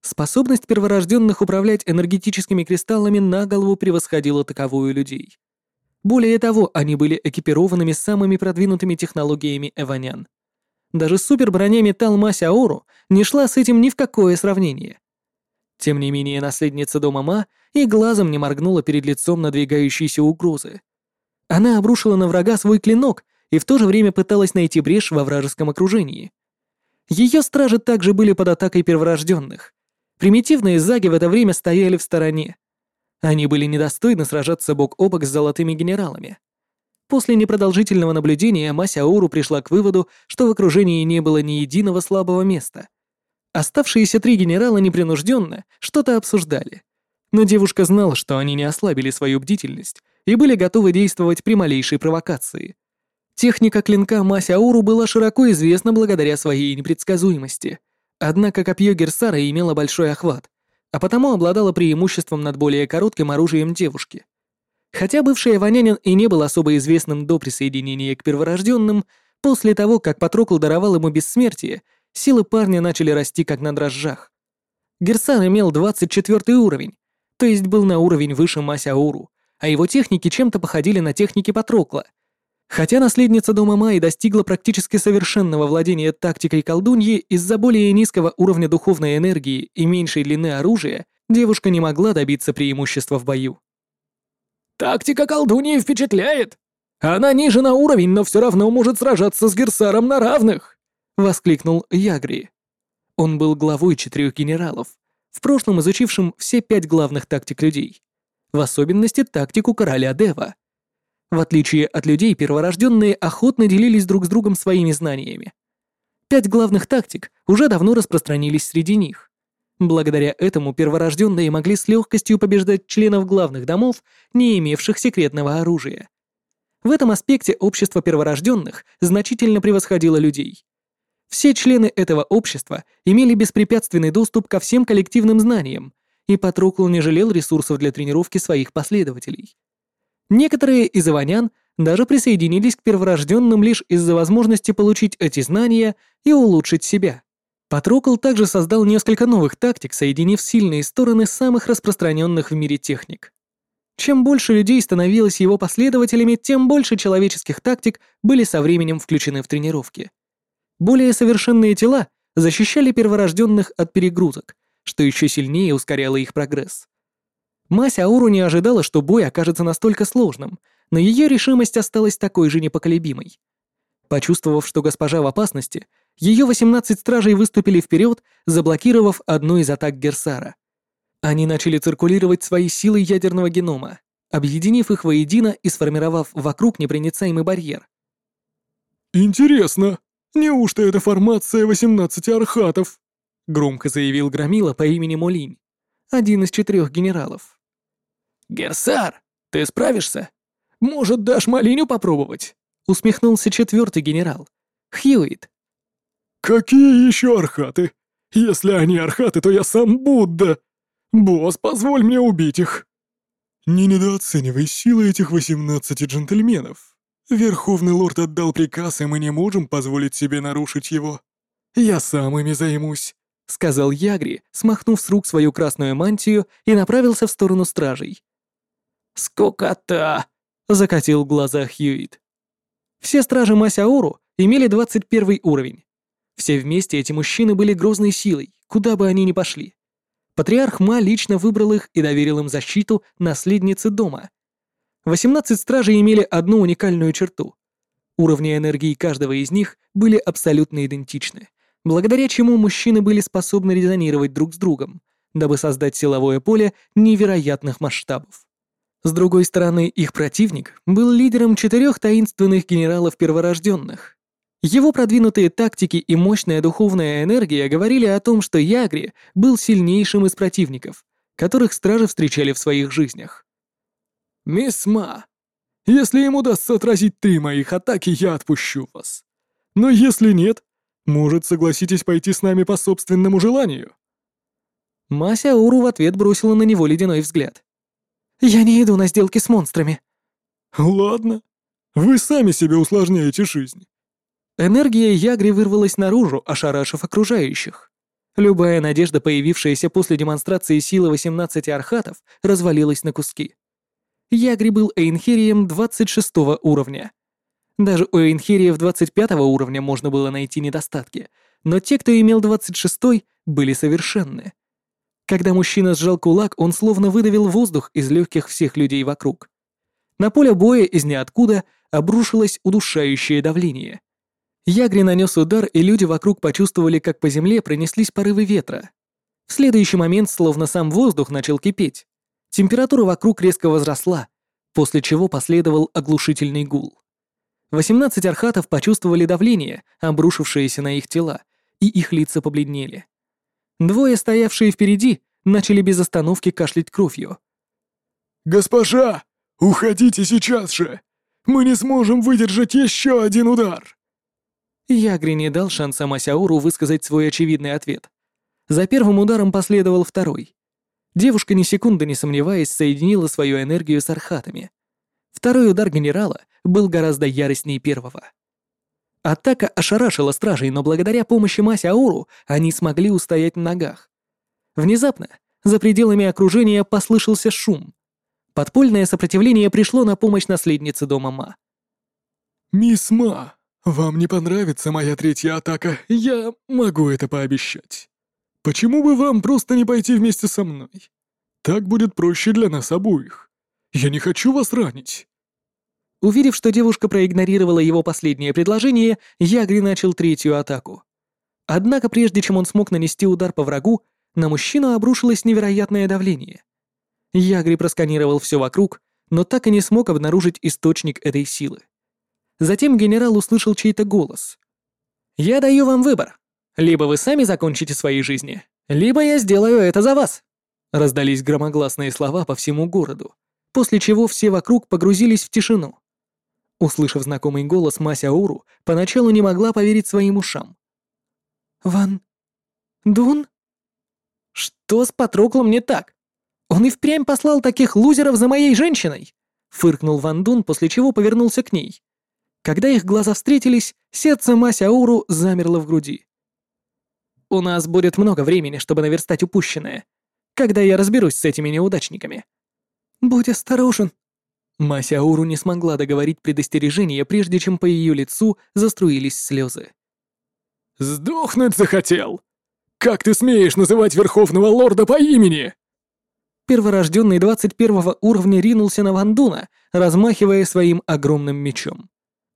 Способность перворожденных управлять энергетическими кристаллами на голову превосходила таковую людей. Более того, они были экипированными самыми продвинутыми технологиями эванян. Даже суперброня металл Мась Ауру не шла с этим ни в какое сравнение. Тем не менее, наследница дома Ма и глазом не моргнула перед лицом надвигающейся угрозы. Она обрушила на врага свой клинок и в то же время пыталась найти брешь во вражеском окружении. Ее стражи также были под атакой перворожденных. Примитивные заги в это время стояли в стороне. Они были недостойны сражаться бок о бок с золотыми генералами. После непродолжительного наблюдения Масяуру пришла к выводу, что в окружении не было ни единого слабого места. Оставшиеся три генерала непринужденно что-то обсуждали. Но девушка знала, что они не ослабили свою бдительность и были готовы действовать при малейшей провокации. Техника клинка Масяуру была широко известна благодаря своей непредсказуемости. Однако копье Герсара имело большой охват, а потому обладало преимуществом над более коротким оружием девушки. Хотя бывший Иванянин и не был особо известным до присоединения к перворожденным, после того, как Патрокл даровал ему бессмертие, силы парня начали расти как на дрожжах. Герсан имел 24 уровень, то есть был на уровень выше Масяуру, а его техники чем-то походили на техники Патрокла. Хотя наследница дома Майи достигла практически совершенного владения тактикой колдуньи из-за более низкого уровня духовной энергии и меньшей длины оружия, девушка не могла добиться преимущества в бою. Тактика колдуньи впечатляет! Она ниже на уровень, но все равно может сражаться с Герсаром на равных!» — воскликнул Ягри. Он был главой четырех генералов, в прошлом изучившим все пять главных тактик людей, в особенности тактику короля Дева. В отличие от людей, перворожденные охотно делились друг с другом своими знаниями. Пять главных тактик уже давно распространились среди них. Благодаря этому перворожденные могли с легкостью побеждать членов главных домов, не имевших секретного оружия. В этом аспекте общество перворожденных значительно превосходило людей. Все члены этого общества имели беспрепятственный доступ ко всем коллективным знаниям, и Патрукл не жалел ресурсов для тренировки своих последователей. Некоторые из иванян даже присоединились к перворожденным лишь из-за возможности получить эти знания и улучшить себя. Патрокл также создал несколько новых тактик, соединив сильные стороны самых распространенных в мире техник. Чем больше людей становилось его последователями, тем больше человеческих тактик были со временем включены в тренировки. Более совершенные тела защищали перворожденных от перегрузок, что еще сильнее ускоряло их прогресс. Мася Ауру не ожидала, что бой окажется настолько сложным, но ее решимость осталась такой же непоколебимой. Почувствовав, что госпожа в опасности, ее 18 стражей выступили вперед, заблокировав одну из атак Герсара. Они начали циркулировать свои силы ядерного генома, объединив их воедино и сформировав вокруг непроницаемый барьер. «Интересно, неужто это формация 18 архатов?» — громко заявил Громила по имени Молинь, один из четырех генералов. «Герсар, ты справишься? Может, дашь Малиню попробовать?» — усмехнулся четвертый генерал, Хьюит. «Какие еще архаты? Если они архаты, то я сам Будда! Босс, позволь мне убить их!» «Не недооценивай силы этих восемнадцати джентльменов. Верховный лорд отдал приказ, и мы не можем позволить себе нарушить его. Я сам ими займусь», — сказал Ягри, смахнув с рук свою красную мантию и направился в сторону стражей. «Скукота!» — закатил глаза Хьюит. Все стражи Масяору имели 21 уровень, все вместе эти мужчины были грозной силой, куда бы они ни пошли. Патриарх Ма лично выбрал их и доверил им защиту наследницы дома. 18 стражей имели одну уникальную черту. Уровни энергии каждого из них были абсолютно идентичны, благодаря чему мужчины были способны резонировать друг с другом, дабы создать силовое поле невероятных масштабов. С другой стороны, их противник был лидером четырех таинственных генералов перворожденных, его продвинутые тактики и мощная духовная энергия говорили о том, что Ягри был сильнейшим из противников, которых стражи встречали в своих жизнях. «Мисс Ма, если им удастся отразить три моих атаки, я отпущу вас. Но если нет, может, согласитесь пойти с нами по собственному желанию?» Мася Уру в ответ бросила на него ледяной взгляд. «Я не иду на сделки с монстрами». «Ладно. Вы сами себе усложняете жизнь. Энергия Ягри вырвалась наружу, ошарашив окружающих. Любая надежда, появившаяся после демонстрации силы 18 архатов, развалилась на куски. Ягри был Эйнхерием 26 уровня. Даже у Эйнхериев 25 уровня можно было найти недостатки, но те, кто имел 26, были совершенны. Когда мужчина сжал кулак, он словно выдавил воздух из легких всех людей вокруг. На поле боя из ниоткуда обрушилось удушающее давление. Ягри нанес удар, и люди вокруг почувствовали, как по земле пронеслись порывы ветра. В следующий момент словно сам воздух начал кипеть. Температура вокруг резко возросла, после чего последовал оглушительный гул. 18 архатов почувствовали давление, обрушившееся на их тела, и их лица побледнели. Двое, стоявшие впереди, начали без остановки кашлять кровью. «Госпожа, уходите сейчас же! Мы не сможем выдержать еще один удар!» Ягри не дал шанса Масяуру высказать свой очевидный ответ. За первым ударом последовал второй. Девушка ни секунды не сомневаясь соединила свою энергию с архатами. Второй удар генерала был гораздо яростнее первого. Атака ошарашила стражей, но благодаря помощи Масяуру они смогли устоять на ногах. Внезапно за пределами окружения послышался шум. Подпольное сопротивление пришло на помощь наследнице дома Ма. «Мисс Ма!» «Вам не понравится моя третья атака, я могу это пообещать. Почему бы вам просто не пойти вместе со мной? Так будет проще для нас обоих. Я не хочу вас ранить». Уверив, что девушка проигнорировала его последнее предложение, Ягри начал третью атаку. Однако прежде чем он смог нанести удар по врагу, на мужчину обрушилось невероятное давление. Ягри просканировал все вокруг, но так и не смог обнаружить источник этой силы. Затем генерал услышал чей-то голос. «Я даю вам выбор. Либо вы сами закончите свои жизни, либо я сделаю это за вас!» Раздались громогласные слова по всему городу, после чего все вокруг погрузились в тишину. Услышав знакомый голос, Мася Уру поначалу не могла поверить своим ушам. «Ван... Дун?» «Что с Патроклом не так? Он и впрямь послал таких лузеров за моей женщиной!» Фыркнул Ван Дун, после чего повернулся к ней. Когда их глаза встретились, сердце Масяуру замерло в груди. «У нас будет много времени, чтобы наверстать упущенное, когда я разберусь с этими неудачниками». «Будь осторожен». Масяуру не смогла договорить предостережение, прежде чем по ее лицу заструились слезы. «Сдохнуть захотел! Как ты смеешь называть Верховного Лорда по имени?» перворожденный 21 уровня ринулся на Вандуна, размахивая своим огромным мечом.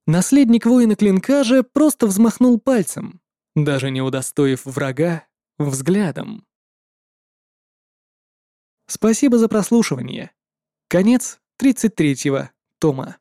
Наследник воина клинка же просто взмахнул пальцем, даже не удостоив врага взглядом. Спасибо за прослушивание. Конец 33-го тома.